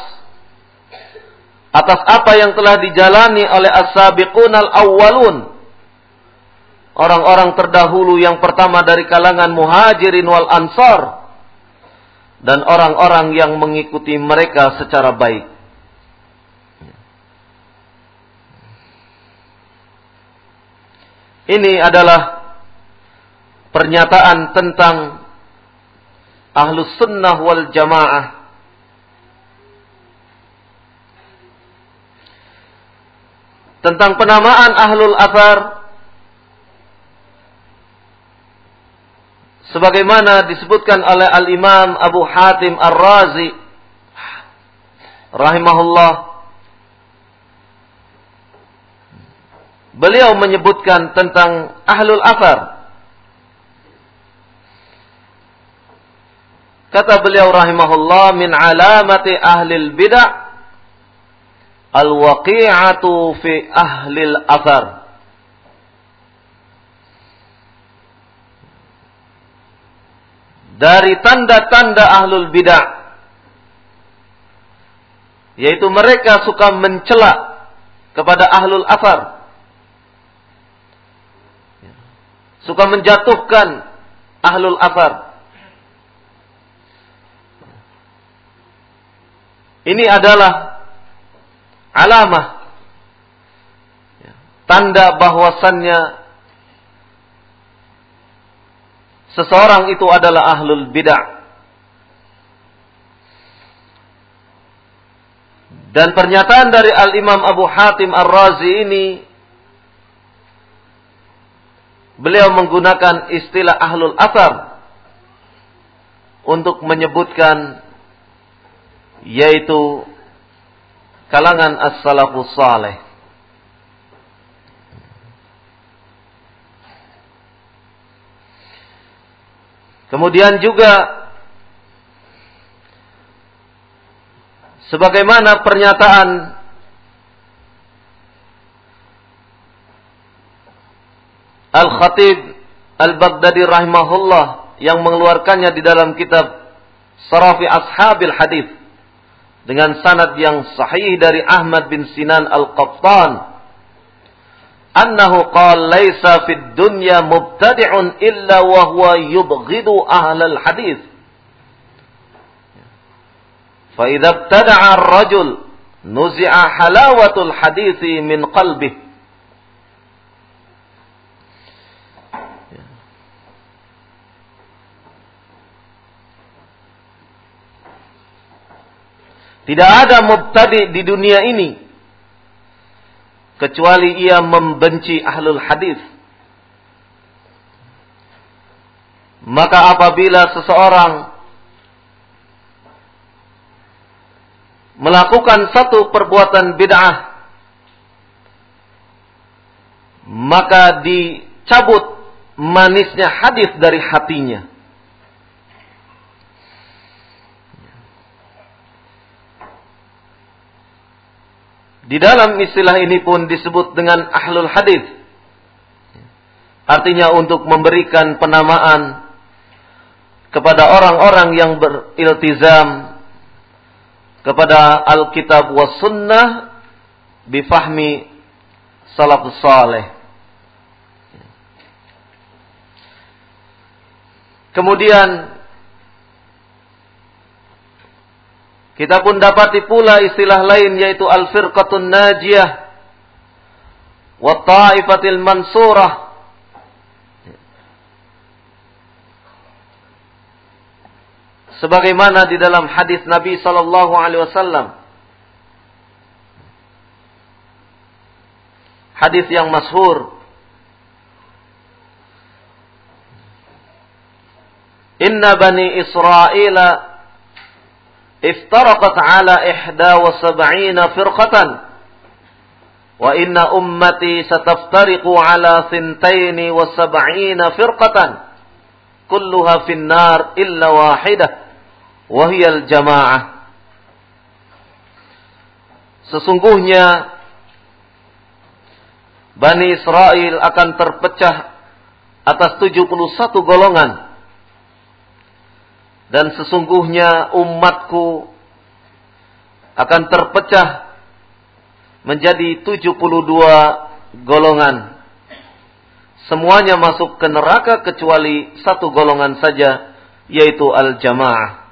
atas apa yang telah dijalani oleh as-sabiqun al-awwalun orang-orang terdahulu yang pertama dari kalangan muhajirin wal ansar dan orang-orang yang mengikuti mereka secara baik. Ini adalah pernyataan tentang ahlus sunnah wal jamaah. Tentang penamaan ahlul athar sebagaimana disebutkan oleh Al-Imam Abu Hatim Ar-Razi rahimahullah beliau menyebutkan tentang ahlul afar kata beliau rahimahullah min alamati ahlil bid'ah al-waqi'atu fi ahlil afar dari tanda-tanda ahlul bidah yaitu mereka suka mencela kepada ahlul asar. Suka menjatuhkan ahlul asar. Ini adalah alamah tanda bahwasannya seseorang itu adalah ahlul bid'ah. Dan pernyataan dari Al-Imam Abu Hatim Ar-Razi ini beliau menggunakan istilah ahlul asar untuk menyebutkan yaitu kalangan as-salafus saleh. Kemudian juga sebagaimana pernyataan Al-Khatib Al-Baghdadi rahimahullah yang mengeluarkannya di dalam kitab Sarafi Ashabil Hadis dengan sanad yang sahih dari Ahmad bin Sinan Al-Qattan annahu qala laisa fid dunya mubtadi'un illa wa huwa yubghidu ahlal hadis fa idza ibtada'a ar-rajul nuzi'a halawatul hadisi min qalbihi Tidak ada mubtadi di dunia ini kecuali ia membenci ahlul hadis. Maka apabila seseorang melakukan satu perbuatan bid'ah maka dicabut manisnya hadis dari hatinya. Di dalam istilah ini pun disebut dengan ahlul hadis. Artinya untuk memberikan penamaan kepada orang-orang yang beriltizam kepada Alkitab was sunnah bifahmi salafus saleh. Kemudian Kita pun dapati pula istilah lain yaitu al-firqatun najiyah wa ta'ifatil mansurah. Sebagaimana di dalam hadis Nabi sallallahu alaihi wasallam Hadis yang masyhur Inna bani Israel افترقت على إحدى وسبعين فرقة وإن أمتي ستفترق على ثنتين وسبعين فرقة كلها في النار إلا واحدة وهي الجماعة Sesungguhnya Bani Israel akan terpecah atas 71 golongan dan sesungguhnya umatku akan terpecah menjadi 72 golongan. Semuanya masuk ke neraka kecuali satu golongan saja yaitu al-jamaah.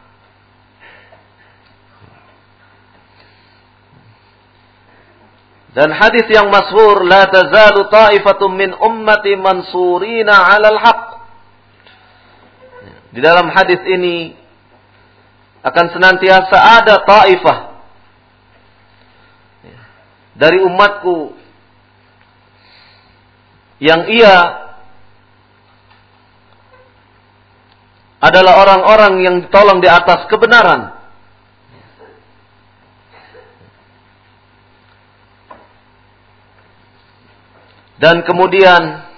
Dan hadis yang masyhur la tazalu ta'ifatun min ummati mansurina 'alal haqq di dalam hadis ini akan senantiasa ada taifah dari umatku yang ia adalah orang-orang yang ditolong di atas kebenaran. Dan kemudian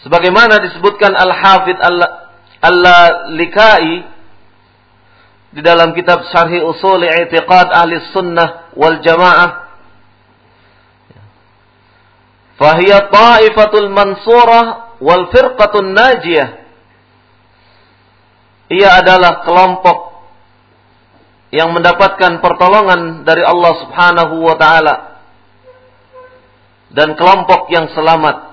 Sebagaimana disebutkan Al-Hafidh Al-Likai di dalam kitab Syarhi Usul I'tiqad Ahli Sunnah wal Jamaah. Fahiyya ta'ifatul mansurah wal firqatul najiyah. Ia adalah kelompok yang mendapatkan pertolongan dari Allah Subhanahu wa taala dan kelompok yang selamat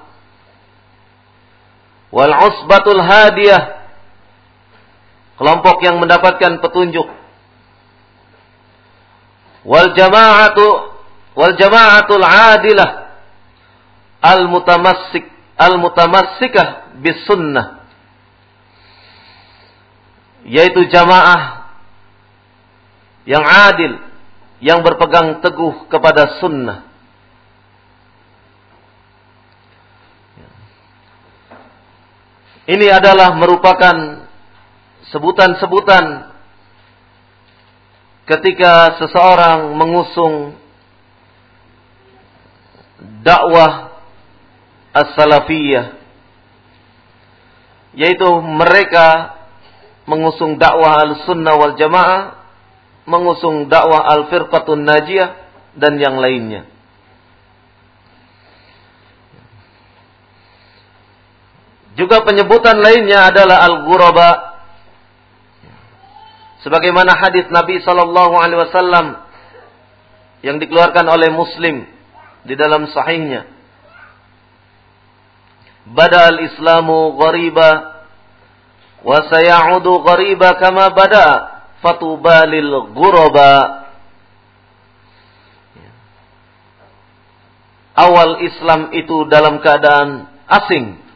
wal usbatul hadiyah. Kelompok yang mendapatkan petunjuk. Wal jama'atu wal jama'atul adilah. Al mutamassik al mutamassikah bis sunnah yaitu jamaah yang adil yang berpegang teguh kepada sunnah Ini adalah merupakan sebutan-sebutan ketika seseorang mengusung dakwah as-salafiyah yaitu mereka mengusung dakwah al-sunnah wal jamaah mengusung dakwah al-firqatun najiyah dan yang lainnya Juga penyebutan lainnya adalah al-ghuraba. Sebagaimana hadis Nabi sallallahu alaihi wasallam yang dikeluarkan oleh Muslim di dalam sahihnya. Bada al-Islamu ghariba wa sayaudu ghariba kama bada fatuba lil ghuraba. Awal Islam itu dalam keadaan asing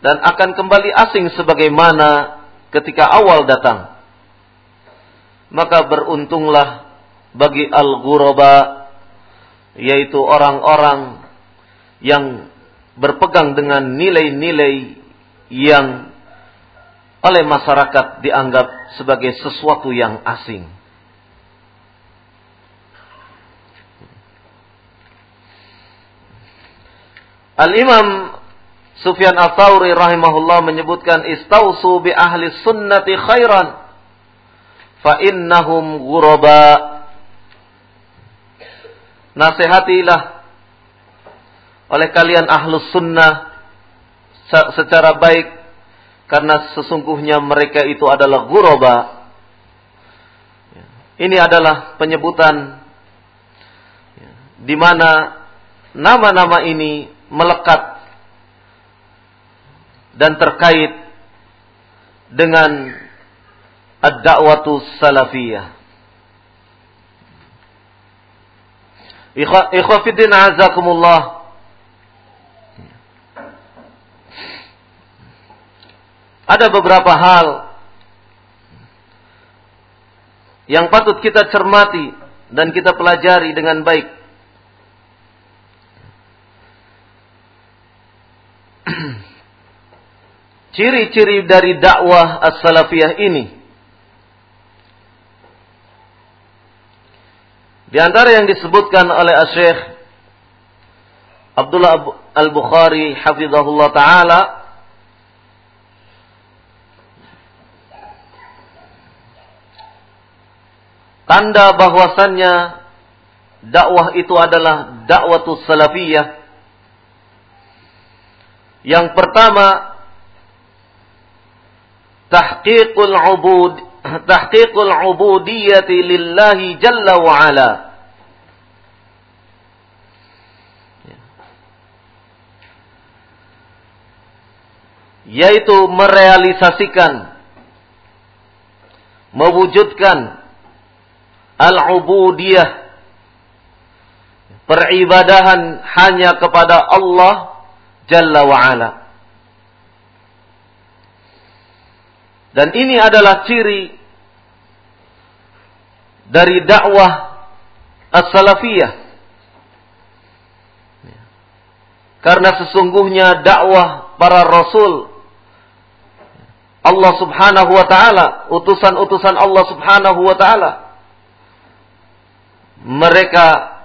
dan akan kembali asing sebagaimana ketika awal datang. Maka beruntunglah bagi al-ghuraba yaitu orang-orang yang berpegang dengan nilai-nilai yang oleh masyarakat dianggap sebagai sesuatu yang asing. Al-Imam Sufyan Ats-Tsauri rahimahullah menyebutkan istausu bi ahli sunnati khairan fa innahum ghuraba. Nasihatilah oleh kalian ahlus sunnah secara baik karena sesungguhnya mereka itu adalah ghuraba. Ini adalah penyebutan di mana nama-nama ini melekat dan terkait dengan ad-da'watu salafiyah. Ikhwafiddin azakumullah. Ada beberapa hal yang patut kita cermati dan kita pelajari dengan baik. <clears throat> ciri-ciri dari dakwah as-salafiyah ini. Di antara yang disebutkan oleh Syekh Abdullah Al-Bukhari hafizahullah taala tanda bahwasannya dakwah itu adalah dakwatus salafiyah. Yang pertama tahqiqul ubud tahqiqul ubudiyyati lillahi jalla wa ala yaitu merealisasikan mewujudkan al-ubudiyah peribadahan hanya kepada Allah Jalla wa ala. Dan ini adalah ciri dari dakwah as-salafiyah. Karena sesungguhnya dakwah para rasul Allah Subhanahu wa taala, utusan-utusan Allah Subhanahu wa taala mereka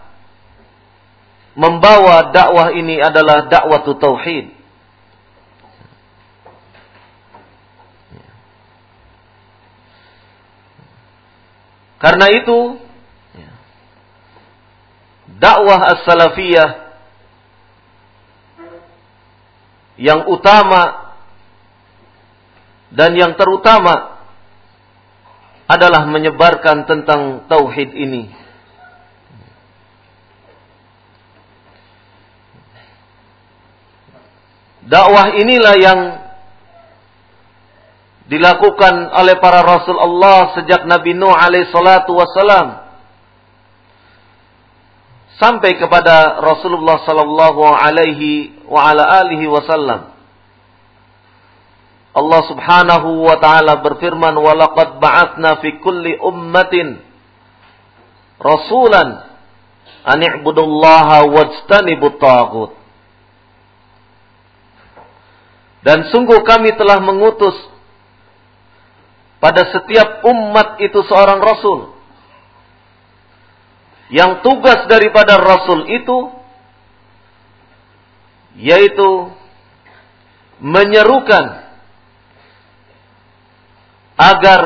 membawa dakwah ini adalah dakwah tauhid. Karena itu dakwah as-salafiyah yang utama dan yang terutama adalah menyebarkan tentang tauhid ini. Dakwah inilah yang dilakukan oleh para rasul Allah sejak Nabi Nuh alaihi salatu wasalam sampai kepada Rasulullah sallallahu alaihi wa ala alihi wasallam. Allah Subhanahu wa taala berfirman, "Wa laqad ba'atsna fi kulli ummatin rasulan an i'budullaha wajtanibut taghut." Dan sungguh kami telah mengutus pada setiap umat itu seorang rasul. Yang tugas daripada rasul itu yaitu menyerukan agar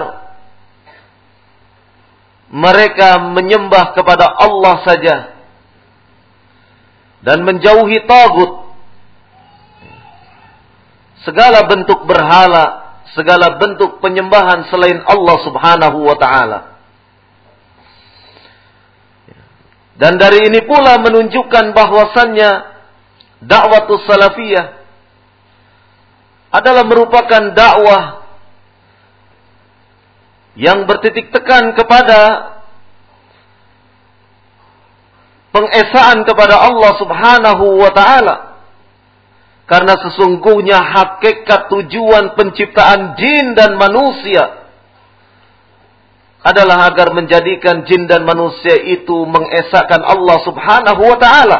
mereka menyembah kepada Allah saja dan menjauhi tagut segala bentuk berhala, segala bentuk penyembahan selain Allah Subhanahu wa taala. Dan dari ini pula menunjukkan bahwasannya dakwah salafiyah adalah merupakan dakwah yang bertitik tekan kepada pengesaan kepada Allah Subhanahu wa taala. Karena sesungguhnya hakikat tujuan penciptaan jin dan manusia adalah agar menjadikan jin dan manusia itu mengesahkan Allah Subhanahu wa taala.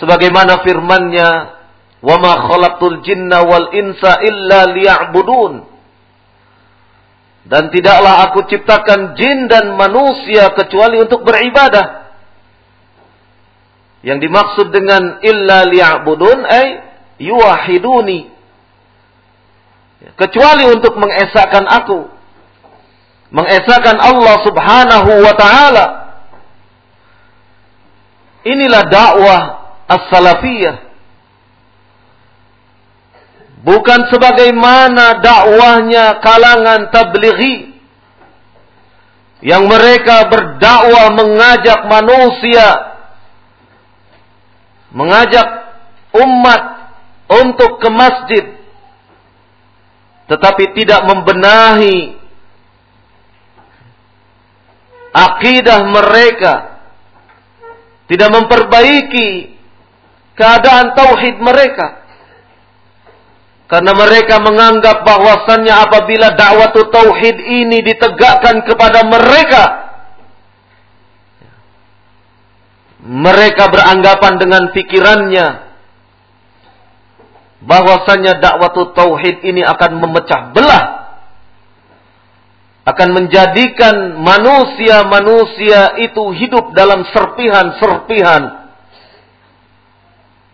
Sebagaimana firman-Nya, "Wa ma khalaqtul jinna wal insa illa liya'budun." Dan tidaklah aku ciptakan jin dan manusia kecuali untuk beribadah. Yang dimaksud dengan illa liya'budun ay yuwahiduni. Kecuali untuk mengesahkan aku. Mengesahkan Allah subhanahu wa ta'ala. Inilah dakwah as-salafiyah. Bukan sebagaimana dakwahnya kalangan tablighi yang mereka berdakwah mengajak manusia mengajak umat untuk ke masjid tetapi tidak membenahi akidah mereka tidak memperbaiki keadaan tauhid mereka. Karena mereka menganggap bahwasannya apabila dakwah tauhid ini ditegakkan kepada mereka, mereka beranggapan dengan pikirannya bahwasannya dakwah tauhid ini akan memecah belah akan menjadikan manusia-manusia itu hidup dalam serpihan-serpihan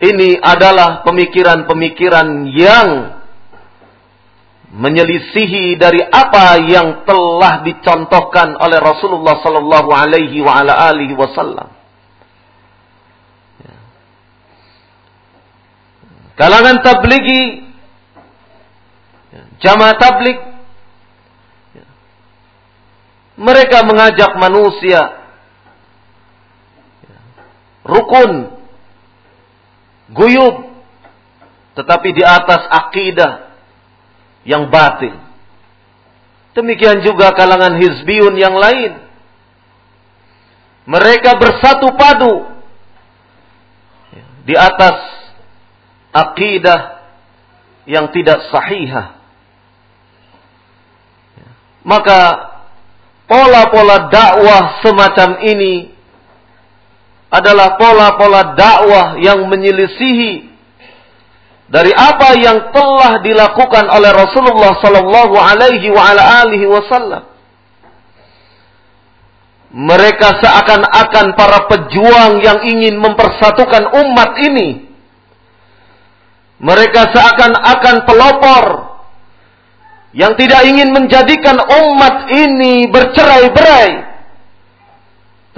ini adalah pemikiran-pemikiran yang menyelisihi dari apa yang telah dicontohkan oleh Rasulullah sallallahu alaihi wasallam. Kalangan tablighi ya, jamaah tabligh ya. mereka mengajak manusia rukun guyub tetapi di atas akidah yang batil. Demikian juga kalangan hizbiyun yang lain. Mereka bersatu padu di atas akidah yang tidak sahihah. Maka pola-pola dakwah semacam ini adalah pola-pola dakwah yang menyelisihi dari apa yang telah dilakukan oleh Rasulullah sallallahu alaihi wa ala alihi wasallam. Mereka seakan-akan para pejuang yang ingin mempersatukan umat ini. Mereka seakan-akan pelopor yang tidak ingin menjadikan umat ini bercerai-berai.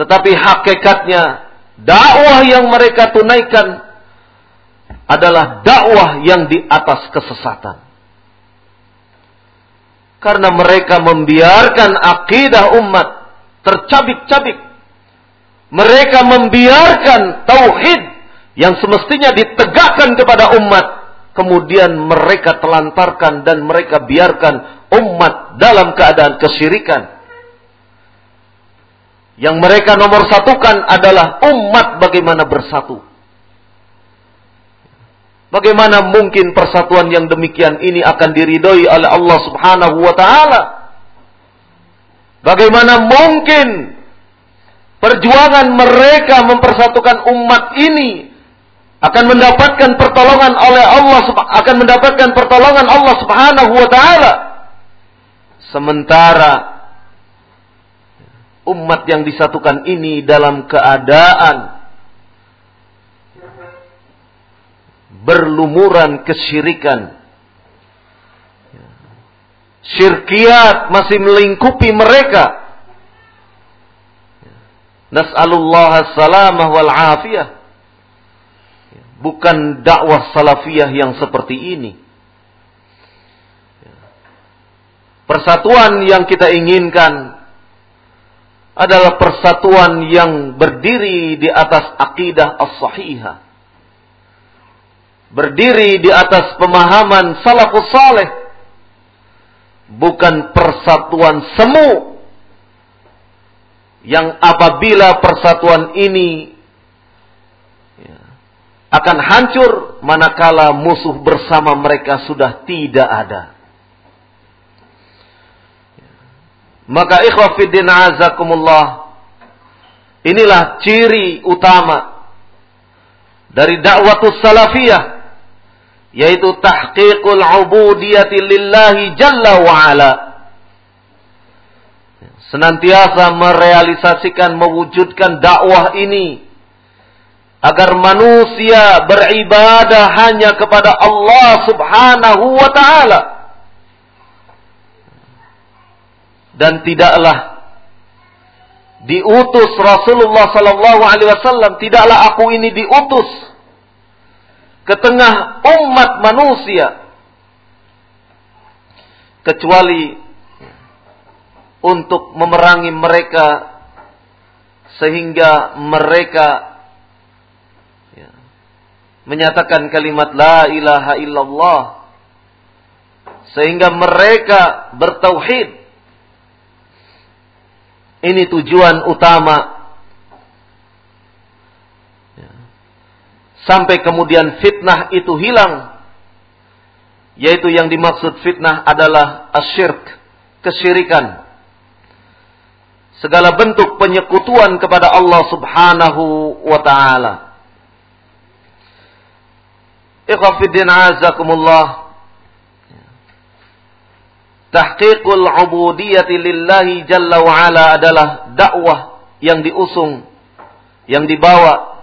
Tetapi hakikatnya dakwah yang mereka tunaikan adalah dakwah yang di atas kesesatan. Karena mereka membiarkan akidah umat tercabik-cabik. Mereka membiarkan tauhid yang semestinya ditegakkan kepada umat. Kemudian mereka telantarkan dan mereka biarkan umat dalam keadaan kesyirikan. Yang mereka nomor satukan adalah umat bagaimana bersatu. Bagaimana mungkin persatuan yang demikian ini akan diridhoi oleh Allah Subhanahu wa taala? Bagaimana mungkin perjuangan mereka mempersatukan umat ini akan mendapatkan pertolongan oleh Allah akan mendapatkan pertolongan Allah Subhanahu wa taala sementara umat yang disatukan ini dalam keadaan berlumuran kesyirikan. Syirkiat masih melingkupi mereka. Nas'alullah salamah wal afiyah. Bukan dakwah salafiyah yang seperti ini. Persatuan yang kita inginkan adalah persatuan yang berdiri di atas akidah as-sahihah. Berdiri di atas pemahaman salafus saleh. Bukan persatuan semu. Yang apabila persatuan ini akan hancur manakala musuh bersama mereka sudah tidak ada. Maka ikhwah fiddin azakumullah. Inilah ciri utama dari dakwatus salafiyah yaitu tahqiqul ubudiyati lillahi jalla wa ala. Senantiasa merealisasikan mewujudkan dakwah ini agar manusia beribadah hanya kepada Allah Subhanahu wa taala. Dan tidaklah diutus Rasulullah sallallahu alaihi wasallam tidaklah aku ini diutus ke tengah umat manusia. Kecuali untuk memerangi mereka sehingga mereka menyatakan kalimat la ilaha illallah sehingga mereka bertauhid ini tujuan utama. Ya. Sampai kemudian fitnah itu hilang. Yaitu yang dimaksud fitnah adalah asyirk, kesyirikan. Segala bentuk penyekutuan kepada Allah subhanahu wa ta'ala. Ikhwafiddin azakumullah tahqiqul ubudiyati lillahi jalla wa ala adalah dakwah yang diusung yang dibawa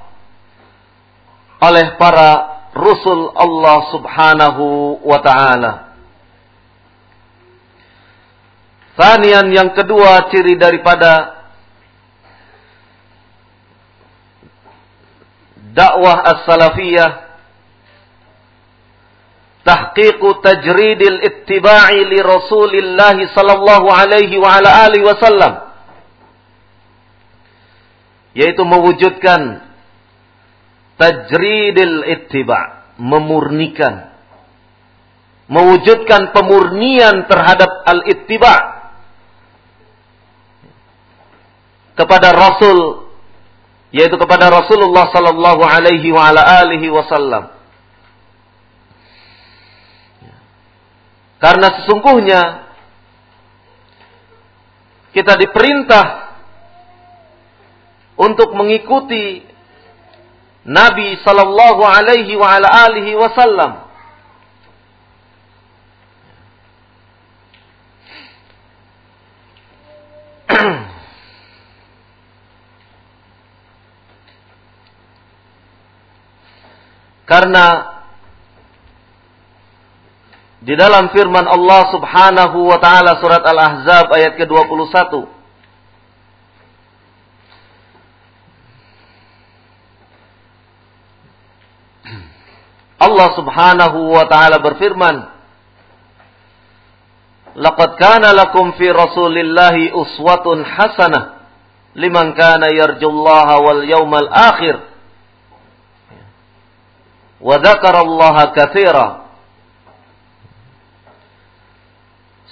oleh para rusul Allah Subhanahu wa taala. Thanian yang kedua ciri daripada dakwah as-salafiyah tahqiqu tajridil ittiba'i li Rasulillah sallallahu alaihi wa ala alihi wasallam yaitu mewujudkan tajridil ittiba' memurnikan. Mewujudkan pemurnian terhadap al-ittiba' kepada Rasul yaitu kepada Rasulullah sallallahu alaihi wa ala alihi wasallam Karena sesungguhnya kita diperintah untuk mengikuti Nabi sallallahu alaihi wa ala alihi wasallam. <clears throat> Karena di dalam firman Allah Subhanahu wa taala surat Al-Ahzab ayat ke-21. Allah Subhanahu wa taala berfirman, "Laqad kana lakum fi Rasulillahi uswatun hasanah liman kana yarjullaha wal yawmal akhir wa dzakara Allah katsira."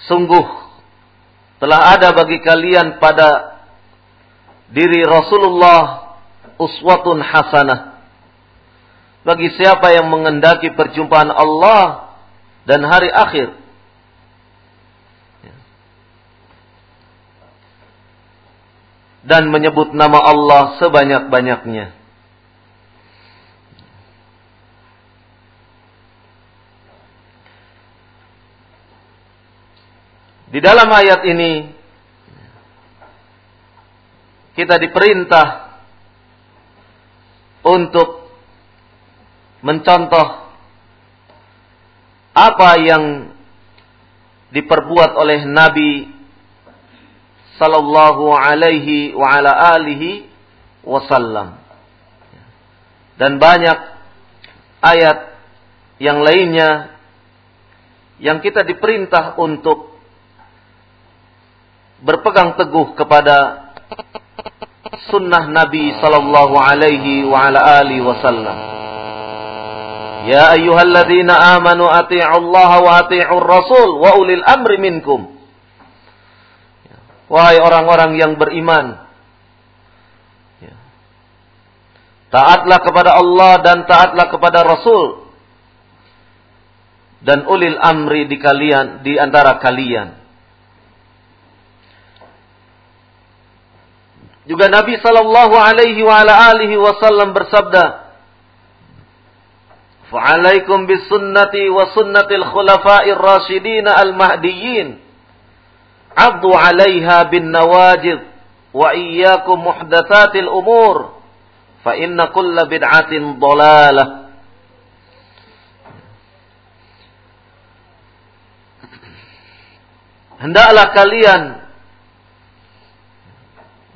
Sungguh telah ada bagi kalian pada diri Rasulullah uswatun hasanah. Bagi siapa yang mengendaki perjumpaan Allah dan hari akhir. Dan menyebut nama Allah sebanyak-banyaknya. Di dalam ayat ini kita diperintah untuk mencontoh apa yang diperbuat oleh Nabi sallallahu alaihi wa ala alihi wasallam. Dan banyak ayat yang lainnya yang kita diperintah untuk berpegang teguh kepada sunnah Nabi sallallahu alaihi wa ala alihi wasallam. Ya ayyuhalladzina amanu Allah wa atii'ur rasul wa ulil amri minkum. Wahai orang-orang yang beriman, taatlah kepada Allah dan taatlah kepada Rasul dan ulil amri di kalian di antara kalian. Juga Nabi sallallahu alaihi wa ala alihi wasallam bersabda, "Fa'alaikum bisunnati wa sunnatil khulafa'ir rasyidin al-mahdiyyin. 'Addu 'alaiha bin nawajid wa iyyakum muhdatsatil umur, fa inna kulla bid'atin dhalalah." Hendaklah kalian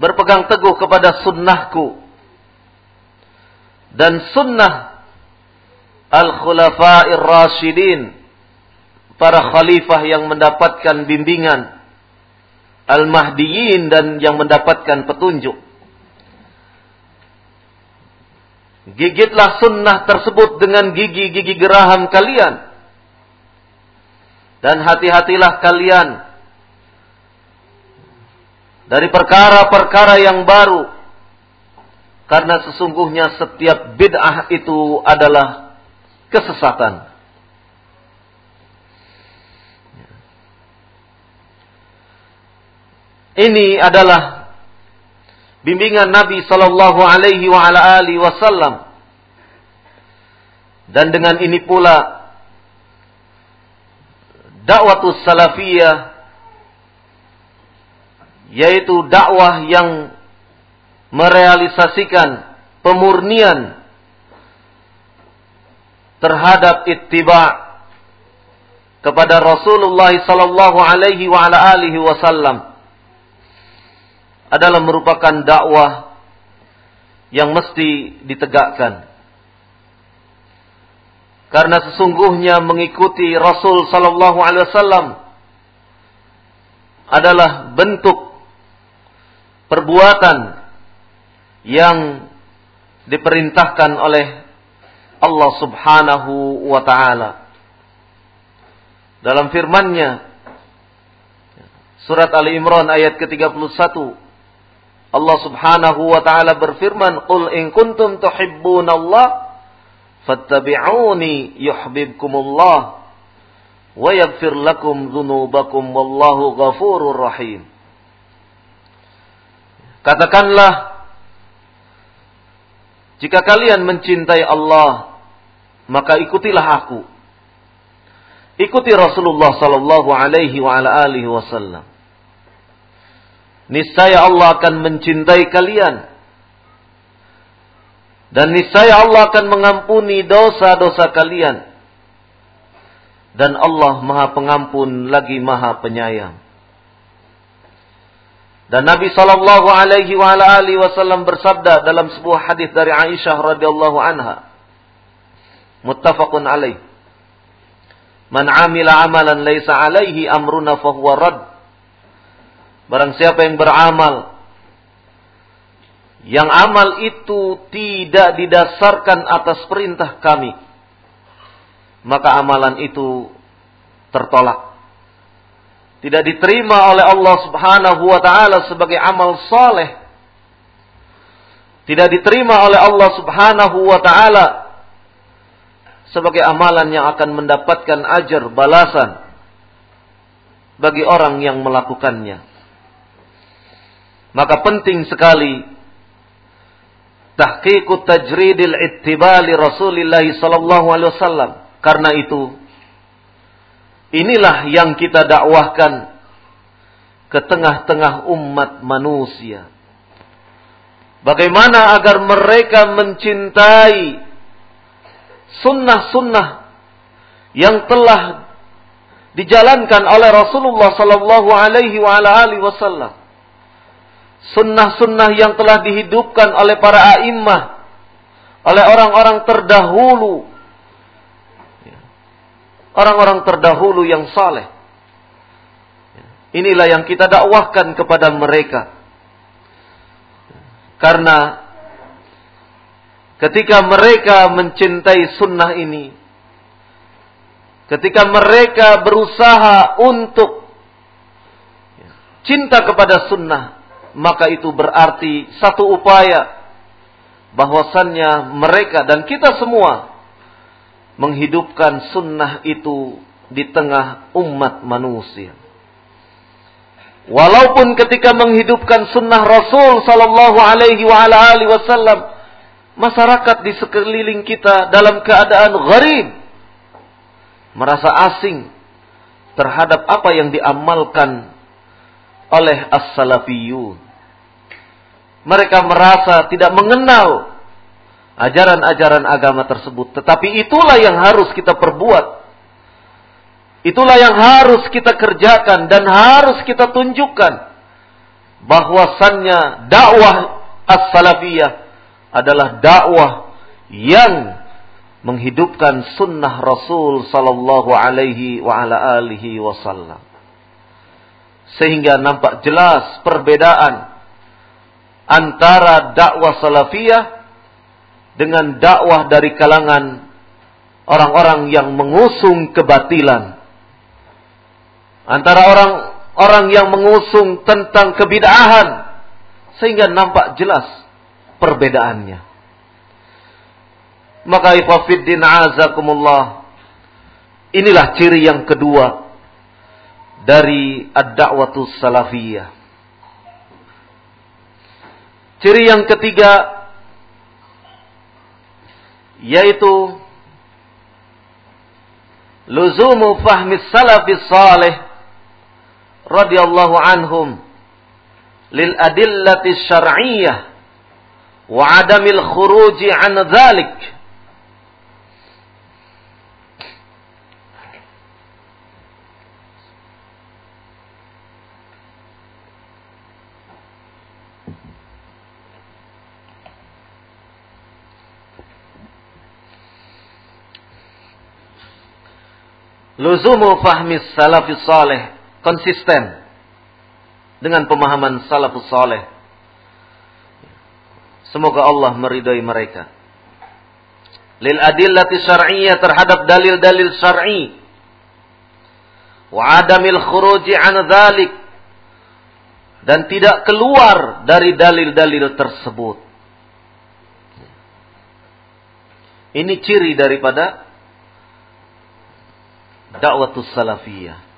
berpegang teguh kepada sunnahku. Dan sunnah al-khulafa'ir rasyidin para khalifah yang mendapatkan bimbingan al-mahdiyin dan yang mendapatkan petunjuk. Gigitlah sunnah tersebut dengan gigi-gigi geraham kalian. Dan hati-hatilah kalian dari perkara-perkara yang baru. Karena sesungguhnya setiap bid'ah itu adalah kesesatan. Ini adalah bimbingan Nabi Sallallahu Alaihi Wasallam. Dan dengan ini pula dakwatus salafiyah yaitu dakwah yang merealisasikan pemurnian terhadap ittiba kepada Rasulullah sallallahu alaihi wa ala alihi wasallam adalah merupakan dakwah yang mesti ditegakkan. Karena sesungguhnya mengikuti Rasul sallallahu alaihi wasallam adalah bentuk perbuatan yang diperintahkan oleh Allah Subhanahu wa taala. Dalam firman-Nya surat Ali Imran ayat ke-31 Allah Subhanahu wa taala berfirman, "Qul in kuntum tuhibbunallah fattabi'uni yuhibbukumullah wa yaghfir lakum dzunubakum wallahu ghafurur rahim." Katakanlah, jika kalian mencintai Allah, maka ikutilah aku. Ikuti Rasulullah sallallahu alaihi wasallam. Niscaya Allah akan mencintai kalian. Dan niscaya Allah akan mengampuni dosa-dosa kalian. Dan Allah Maha Pengampun lagi Maha Penyayang. Dan Nabi Shallallahu Alaihi Wasallam bersabda dalam sebuah hadis dari Aisyah radhiyallahu anha, muttafaqun alaih. Man amila amalan laisa alaihi amruna fahuwa rad. Barang siapa yang beramal yang amal itu tidak didasarkan atas perintah kami, maka amalan itu tertolak tidak diterima oleh Allah Subhanahu wa taala sebagai amal saleh. Tidak diterima oleh Allah Subhanahu wa taala sebagai amalan yang akan mendapatkan ajar balasan bagi orang yang melakukannya. Maka penting sekali tahqiqut tajridil ittibali Rasulillah sallallahu alaihi wasallam. Karena itu Inilah yang kita dakwahkan ke tengah-tengah umat manusia. Bagaimana agar mereka mencintai sunnah-sunnah yang telah dijalankan oleh Rasulullah sallallahu alaihi wasallam. Sunnah-sunnah yang telah dihidupkan oleh para a'immah, oleh orang-orang terdahulu orang-orang terdahulu yang saleh. Inilah yang kita dakwahkan kepada mereka. Karena ketika mereka mencintai sunnah ini, ketika mereka berusaha untuk cinta kepada sunnah, maka itu berarti satu upaya bahwasannya mereka dan kita semua menghidupkan sunnah itu di tengah umat manusia. Walaupun ketika menghidupkan sunnah Rasul Sallallahu Alaihi Wasallam, masyarakat di sekeliling kita dalam keadaan gharib, merasa asing terhadap apa yang diamalkan oleh as-salafiyun. Mereka merasa tidak mengenal ajaran-ajaran agama tersebut. Tetapi itulah yang harus kita perbuat Itulah yang harus kita kerjakan dan harus kita tunjukkan bahwasannya dakwah as-salafiyah adalah dakwah yang menghidupkan sunnah Rasul sallallahu alaihi wa ala alihi wasallam. Sehingga nampak jelas perbedaan antara dakwah salafiyah dengan dakwah dari kalangan orang-orang yang mengusung kebatilan antara orang orang yang mengusung tentang kebid'ahan sehingga nampak jelas perbedaannya. Maka ikhwafiddin azakumullah inilah ciri yang kedua dari ad-da'watus salafiyah. Ciri yang ketiga yaitu luzumu fahmi salafis salih radhiyallahu anhum lil adillati syar'iyyah wa adamil khuruji an dzalik Luzumu fahmi salafis salih konsisten dengan pemahaman salafus saleh. Semoga Allah meridai mereka. Lil adillati syar'iyyah terhadap dalil-dalil syar'i. Wa adamil khuruji an dhalik. Dan tidak keluar dari dalil-dalil tersebut. Ini ciri daripada dakwatus salafiyah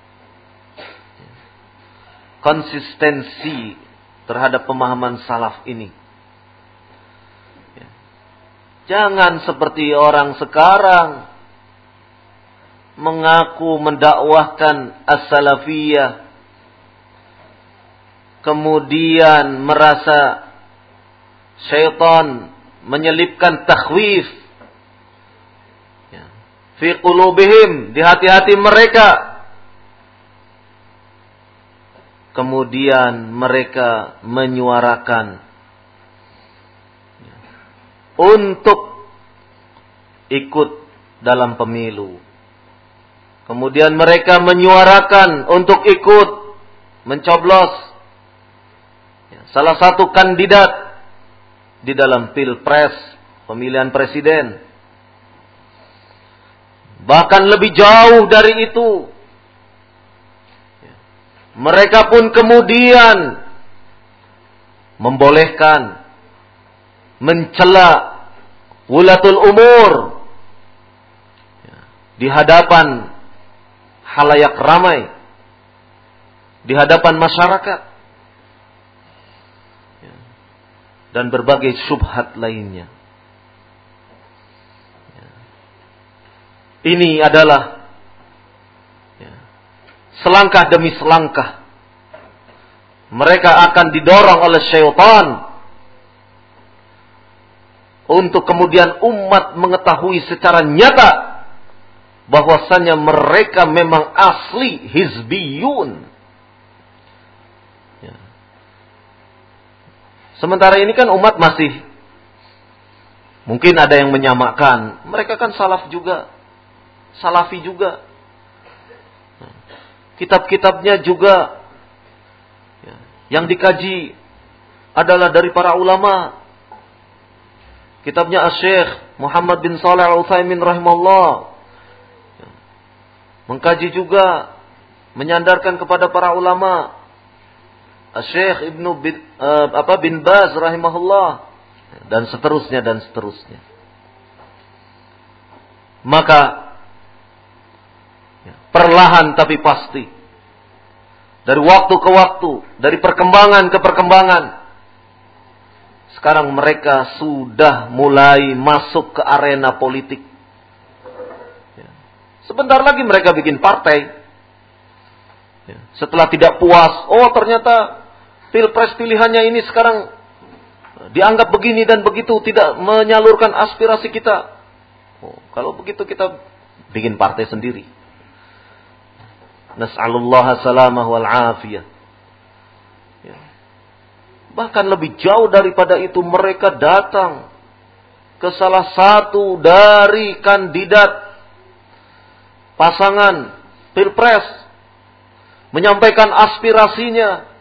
konsistensi terhadap pemahaman salaf ini. Jangan seperti orang sekarang mengaku mendakwahkan as-salafiyah kemudian merasa syaitan menyelipkan takhwif. Fi qulubihim di hati-hati mereka kemudian mereka menyuarakan untuk ikut dalam pemilu. Kemudian mereka menyuarakan untuk ikut mencoblos salah satu kandidat di dalam pilpres pemilihan presiden. Bahkan lebih jauh dari itu, mereka pun kemudian membolehkan mencela wulatul umur di hadapan halayak ramai di hadapan masyarakat dan berbagai subhat lainnya. Ini adalah selangkah demi selangkah. Mereka akan didorong oleh syaitan untuk kemudian umat mengetahui secara nyata bahwasannya mereka memang asli hizbiyun. Ya. Sementara ini kan umat masih mungkin ada yang menyamakan. Mereka kan salaf juga, salafi juga. Kitab-kitabnya juga ya, yang dikaji adalah dari para ulama. Kitabnya Asy-Syaikh Muhammad bin Shalih Al-Utsaimin rahimahullah. Mengkaji juga menyandarkan kepada para ulama. Asy-Syaikh Ibnu bin, uh, apa bin Baz rahimahullah dan seterusnya dan seterusnya. Maka perlahan tapi pasti dari waktu ke waktu, dari perkembangan ke perkembangan sekarang mereka sudah mulai masuk ke arena politik. Ya. Sebentar lagi mereka bikin partai. Ya. Setelah tidak puas, oh ternyata pilpres pilihannya ini sekarang dianggap begini dan begitu, tidak menyalurkan aspirasi kita. Oh, kalau begitu kita bikin partai sendiri. Nas'alullah salamah wal afiyah. Bahkan lebih jauh daripada itu mereka datang ke salah satu dari kandidat pasangan pilpres menyampaikan aspirasinya.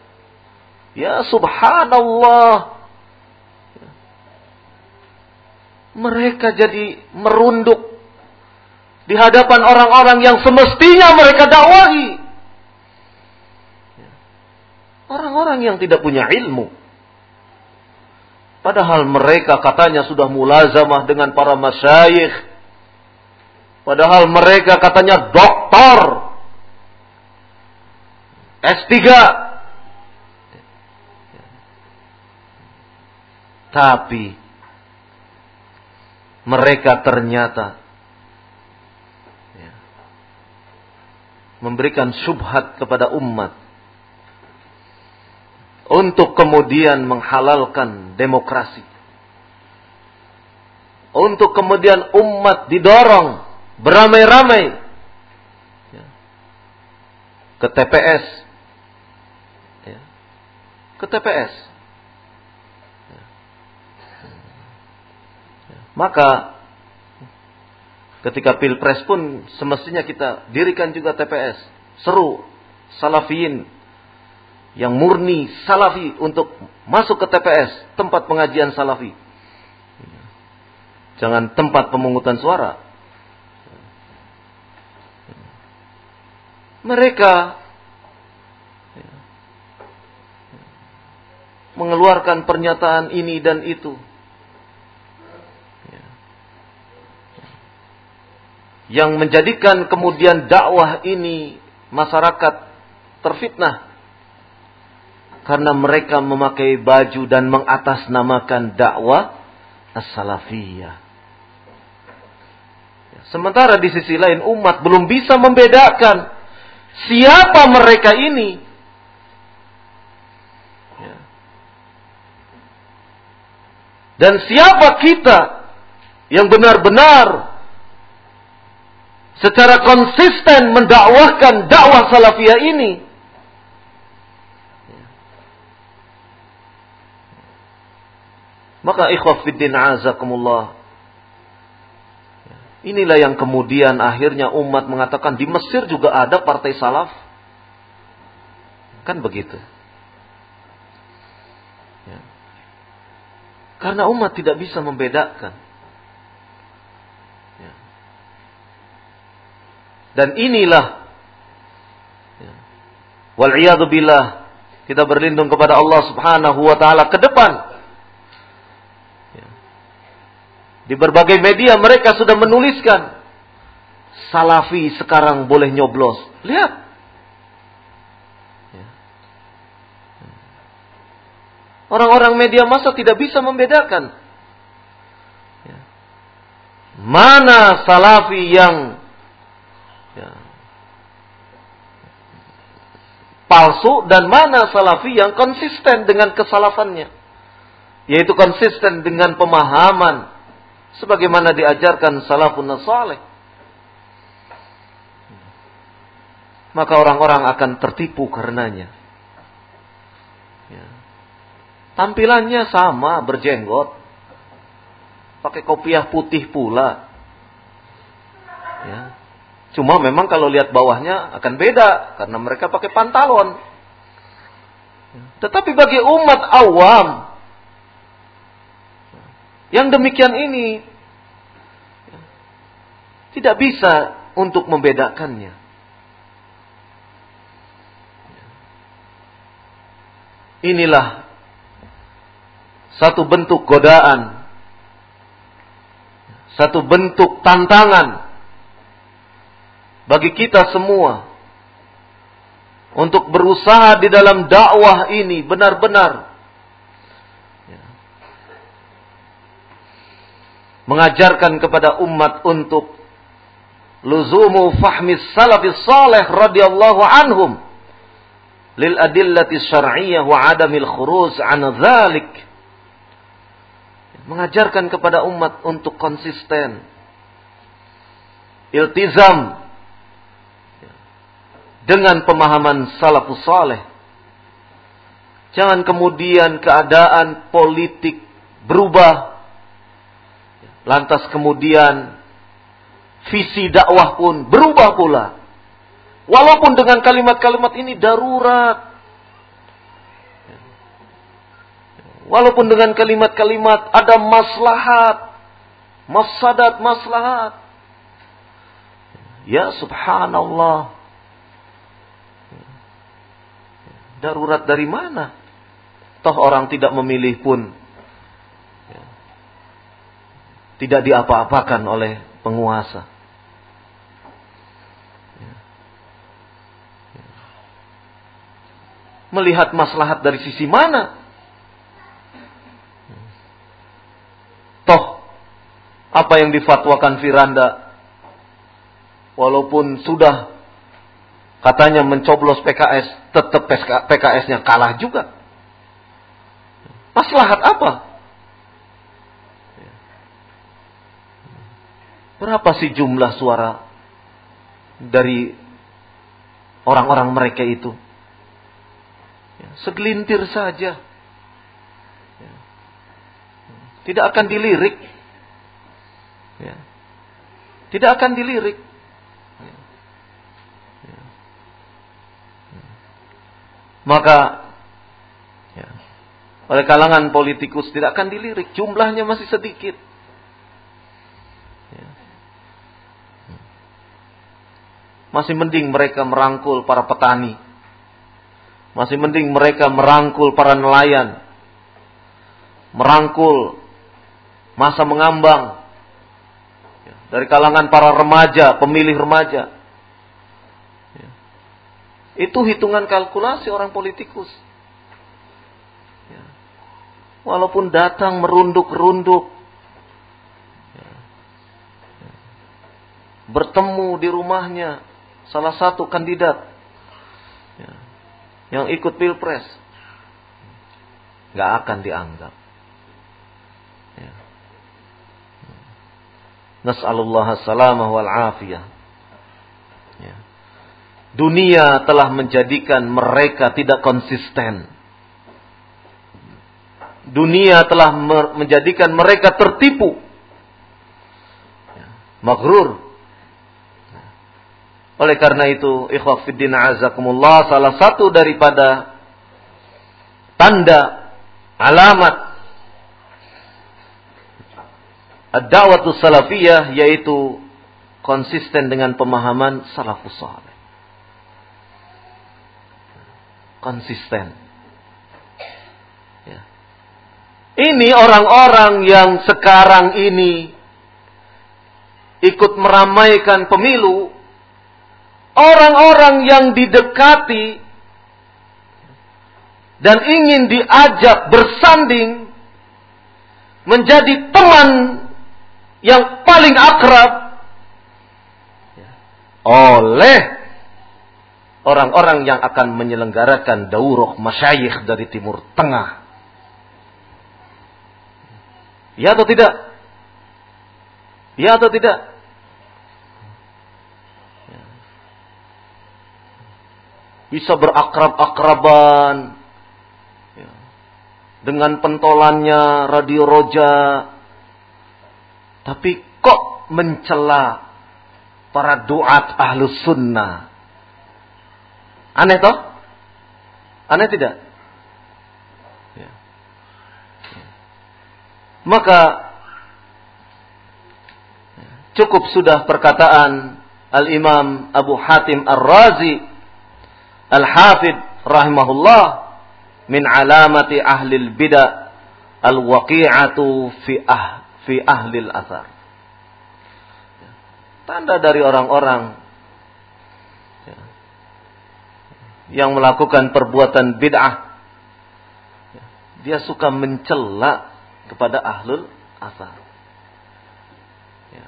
Ya subhanallah. Mereka jadi merunduk di hadapan orang-orang yang semestinya mereka dakwahi. Orang-orang yang tidak punya ilmu. Padahal mereka katanya sudah mulazamah dengan para masyayikh. Padahal mereka katanya doktor. S3. Tapi mereka ternyata memberikan subhat kepada umat untuk kemudian menghalalkan demokrasi. Untuk kemudian umat didorong beramai-ramai ya, ke TPS. Ya, ke TPS. Ya. Maka ketika pilpres pun semestinya kita dirikan juga TPS. Seru salafiyin yang murni salafi untuk masuk ke TPS, tempat pengajian salafi. Jangan tempat pemungutan suara. Mereka mengeluarkan pernyataan ini dan itu. Yang menjadikan kemudian dakwah ini masyarakat terfitnah karena mereka memakai baju dan mengatasnamakan dakwah as-salafiyah. Sementara di sisi lain umat belum bisa membedakan siapa mereka ini. Ya. Dan siapa kita yang benar-benar secara konsisten mendakwahkan dakwah salafiyah ini Maka ikhwaf fiddin azakumullah. Inilah yang kemudian akhirnya umat mengatakan di Mesir juga ada partai salaf. Kan begitu. Ya. Karena umat tidak bisa membedakan. Ya. Dan inilah ya. wal billah kita berlindung kepada Allah Subhanahu wa taala ke depan Di berbagai media mereka sudah menuliskan Salafi sekarang boleh nyoblos. Lihat. Ya. Orang-orang media masa tidak bisa membedakan. Ya. Mana salafi yang palsu dan mana salafi yang konsisten dengan kesalafannya. Yaitu konsisten dengan pemahaman sebagaimana diajarkan salafun saleh. Maka orang-orang akan tertipu karenanya. Ya. Tampilannya sama, berjenggot. Pakai kopiah putih pula. Ya. Cuma memang kalau lihat bawahnya akan beda karena mereka pakai pantalon. Tetapi bagi umat awam yang demikian ini tidak bisa untuk membedakannya. Inilah satu bentuk godaan, satu bentuk tantangan bagi kita semua untuk berusaha di dalam dakwah ini benar-benar. Mengajarkan kepada umat untuk luzumu fahmi salafis salih radhiyallahu anhum lil adillati syar'iyyah wa adamil khuruj an dzalik mengajarkan kepada umat untuk konsisten. Iltizam dengan pemahaman salafus saleh. Jangan kemudian keadaan politik berubah. Lantas kemudian visi dakwah pun berubah pula. Walaupun dengan kalimat-kalimat ini darurat. Walaupun dengan kalimat-kalimat ada maslahat. Masadat maslahat. Ya subhanallah. Darurat dari mana? Toh orang tidak memilih pun. Ya. Tidak diapa-apakan oleh penguasa. Ya. Ya. Melihat maslahat dari sisi mana? Toh, apa yang difatwakan Firanda, walaupun sudah katanya mencoblos PKS, tetap PKS-nya kalah juga. Maslahat apa? Berapa sih jumlah suara dari orang-orang mereka itu? Ya, segelintir saja. Ya. Tidak akan dilirik. Ya. Tidak akan dilirik. Maka ya, oleh kalangan politikus tidak akan dilirik, jumlahnya masih sedikit. Ya. Masih mending mereka merangkul para petani. Masih mending mereka merangkul para nelayan. Merangkul masa mengambang. Ya, dari kalangan para remaja, pemilih remaja. Itu hitungan kalkulasi orang politikus. Ya. Walaupun datang merunduk-runduk. Ya. Ya. Bertemu di rumahnya salah satu kandidat ya. yang ikut pilpres. Gak akan dianggap. Ya. Nas'alullah salamah wal afiyah. Dunia telah menjadikan mereka tidak konsisten. Dunia telah menjadikan mereka tertipu. Maghrur. Oleh karena itu, ikhwaf fiddin azakumullah, salah satu daripada tanda, alamat ad-da'watu salafiyah yaitu konsisten dengan pemahaman salafus salih konsisten. Ya. Ini orang-orang yang sekarang ini ikut meramaikan pemilu, orang-orang yang didekati dan ingin diajak bersanding menjadi teman yang paling akrab oleh orang-orang yang akan menyelenggarakan daurah masyayikh dari Timur Tengah. Ya atau tidak? Ya atau tidak? Bisa berakrab-akraban dengan pentolannya radio roja, tapi kok mencela para duat ahlus sunnah. Aneh toh? Aneh tidak? Ya. Maka cukup sudah perkataan Al-Imam Abu Hatim Ar-Razi Al-Hafid rahimahullah min alamati ahli al-bid'ah al-waqi'atu fi ah fi ahli al-athar tanda dari orang-orang ya, yang melakukan perbuatan bid'ah. Dia suka mencela kepada ahlul asar. Ya.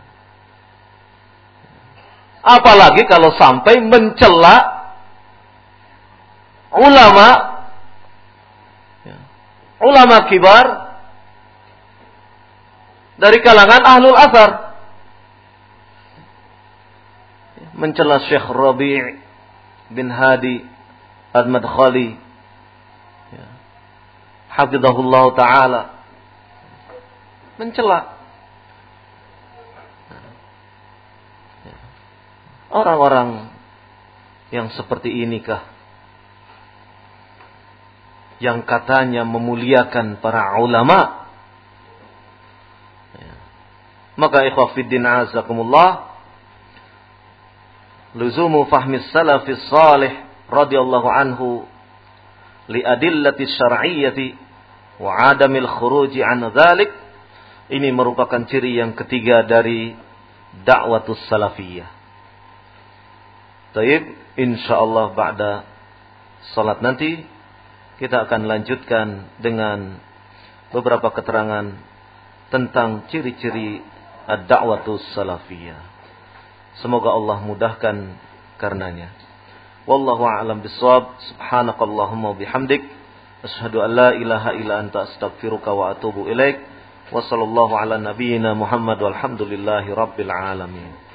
Apalagi kalau sampai mencela ulama, ya, ulama kibar dari kalangan ahlul asar mencela Syekh Rabi' bin Hadi Al-Madkhali ya. Hafizahullah Ta'ala mencela ya. orang-orang yang seperti inikah yang katanya memuliakan para ulama ya. maka ikhwafiddin azakumullah luzumu fahmi salafis salih radhiyallahu anhu li adillati syar'iyyati wa adamil khuruji an dhalik ini merupakan ciri yang ketiga dari dakwatus salafiyah. Taib, insyaallah ba'da salat nanti kita akan lanjutkan dengan beberapa keterangan tentang ciri-ciri ad-da'watus salafiyah. Semoga Allah mudahkan karenanya. Wallahu a'lam bissawab. Subhanakallahumma bihamdik asyhadu an la ilaha illa anta astaghfiruka wa atubu ilaik. Wa sallallahu ala nabiyyina Muhammad walhamdulillahi rabbil alamin.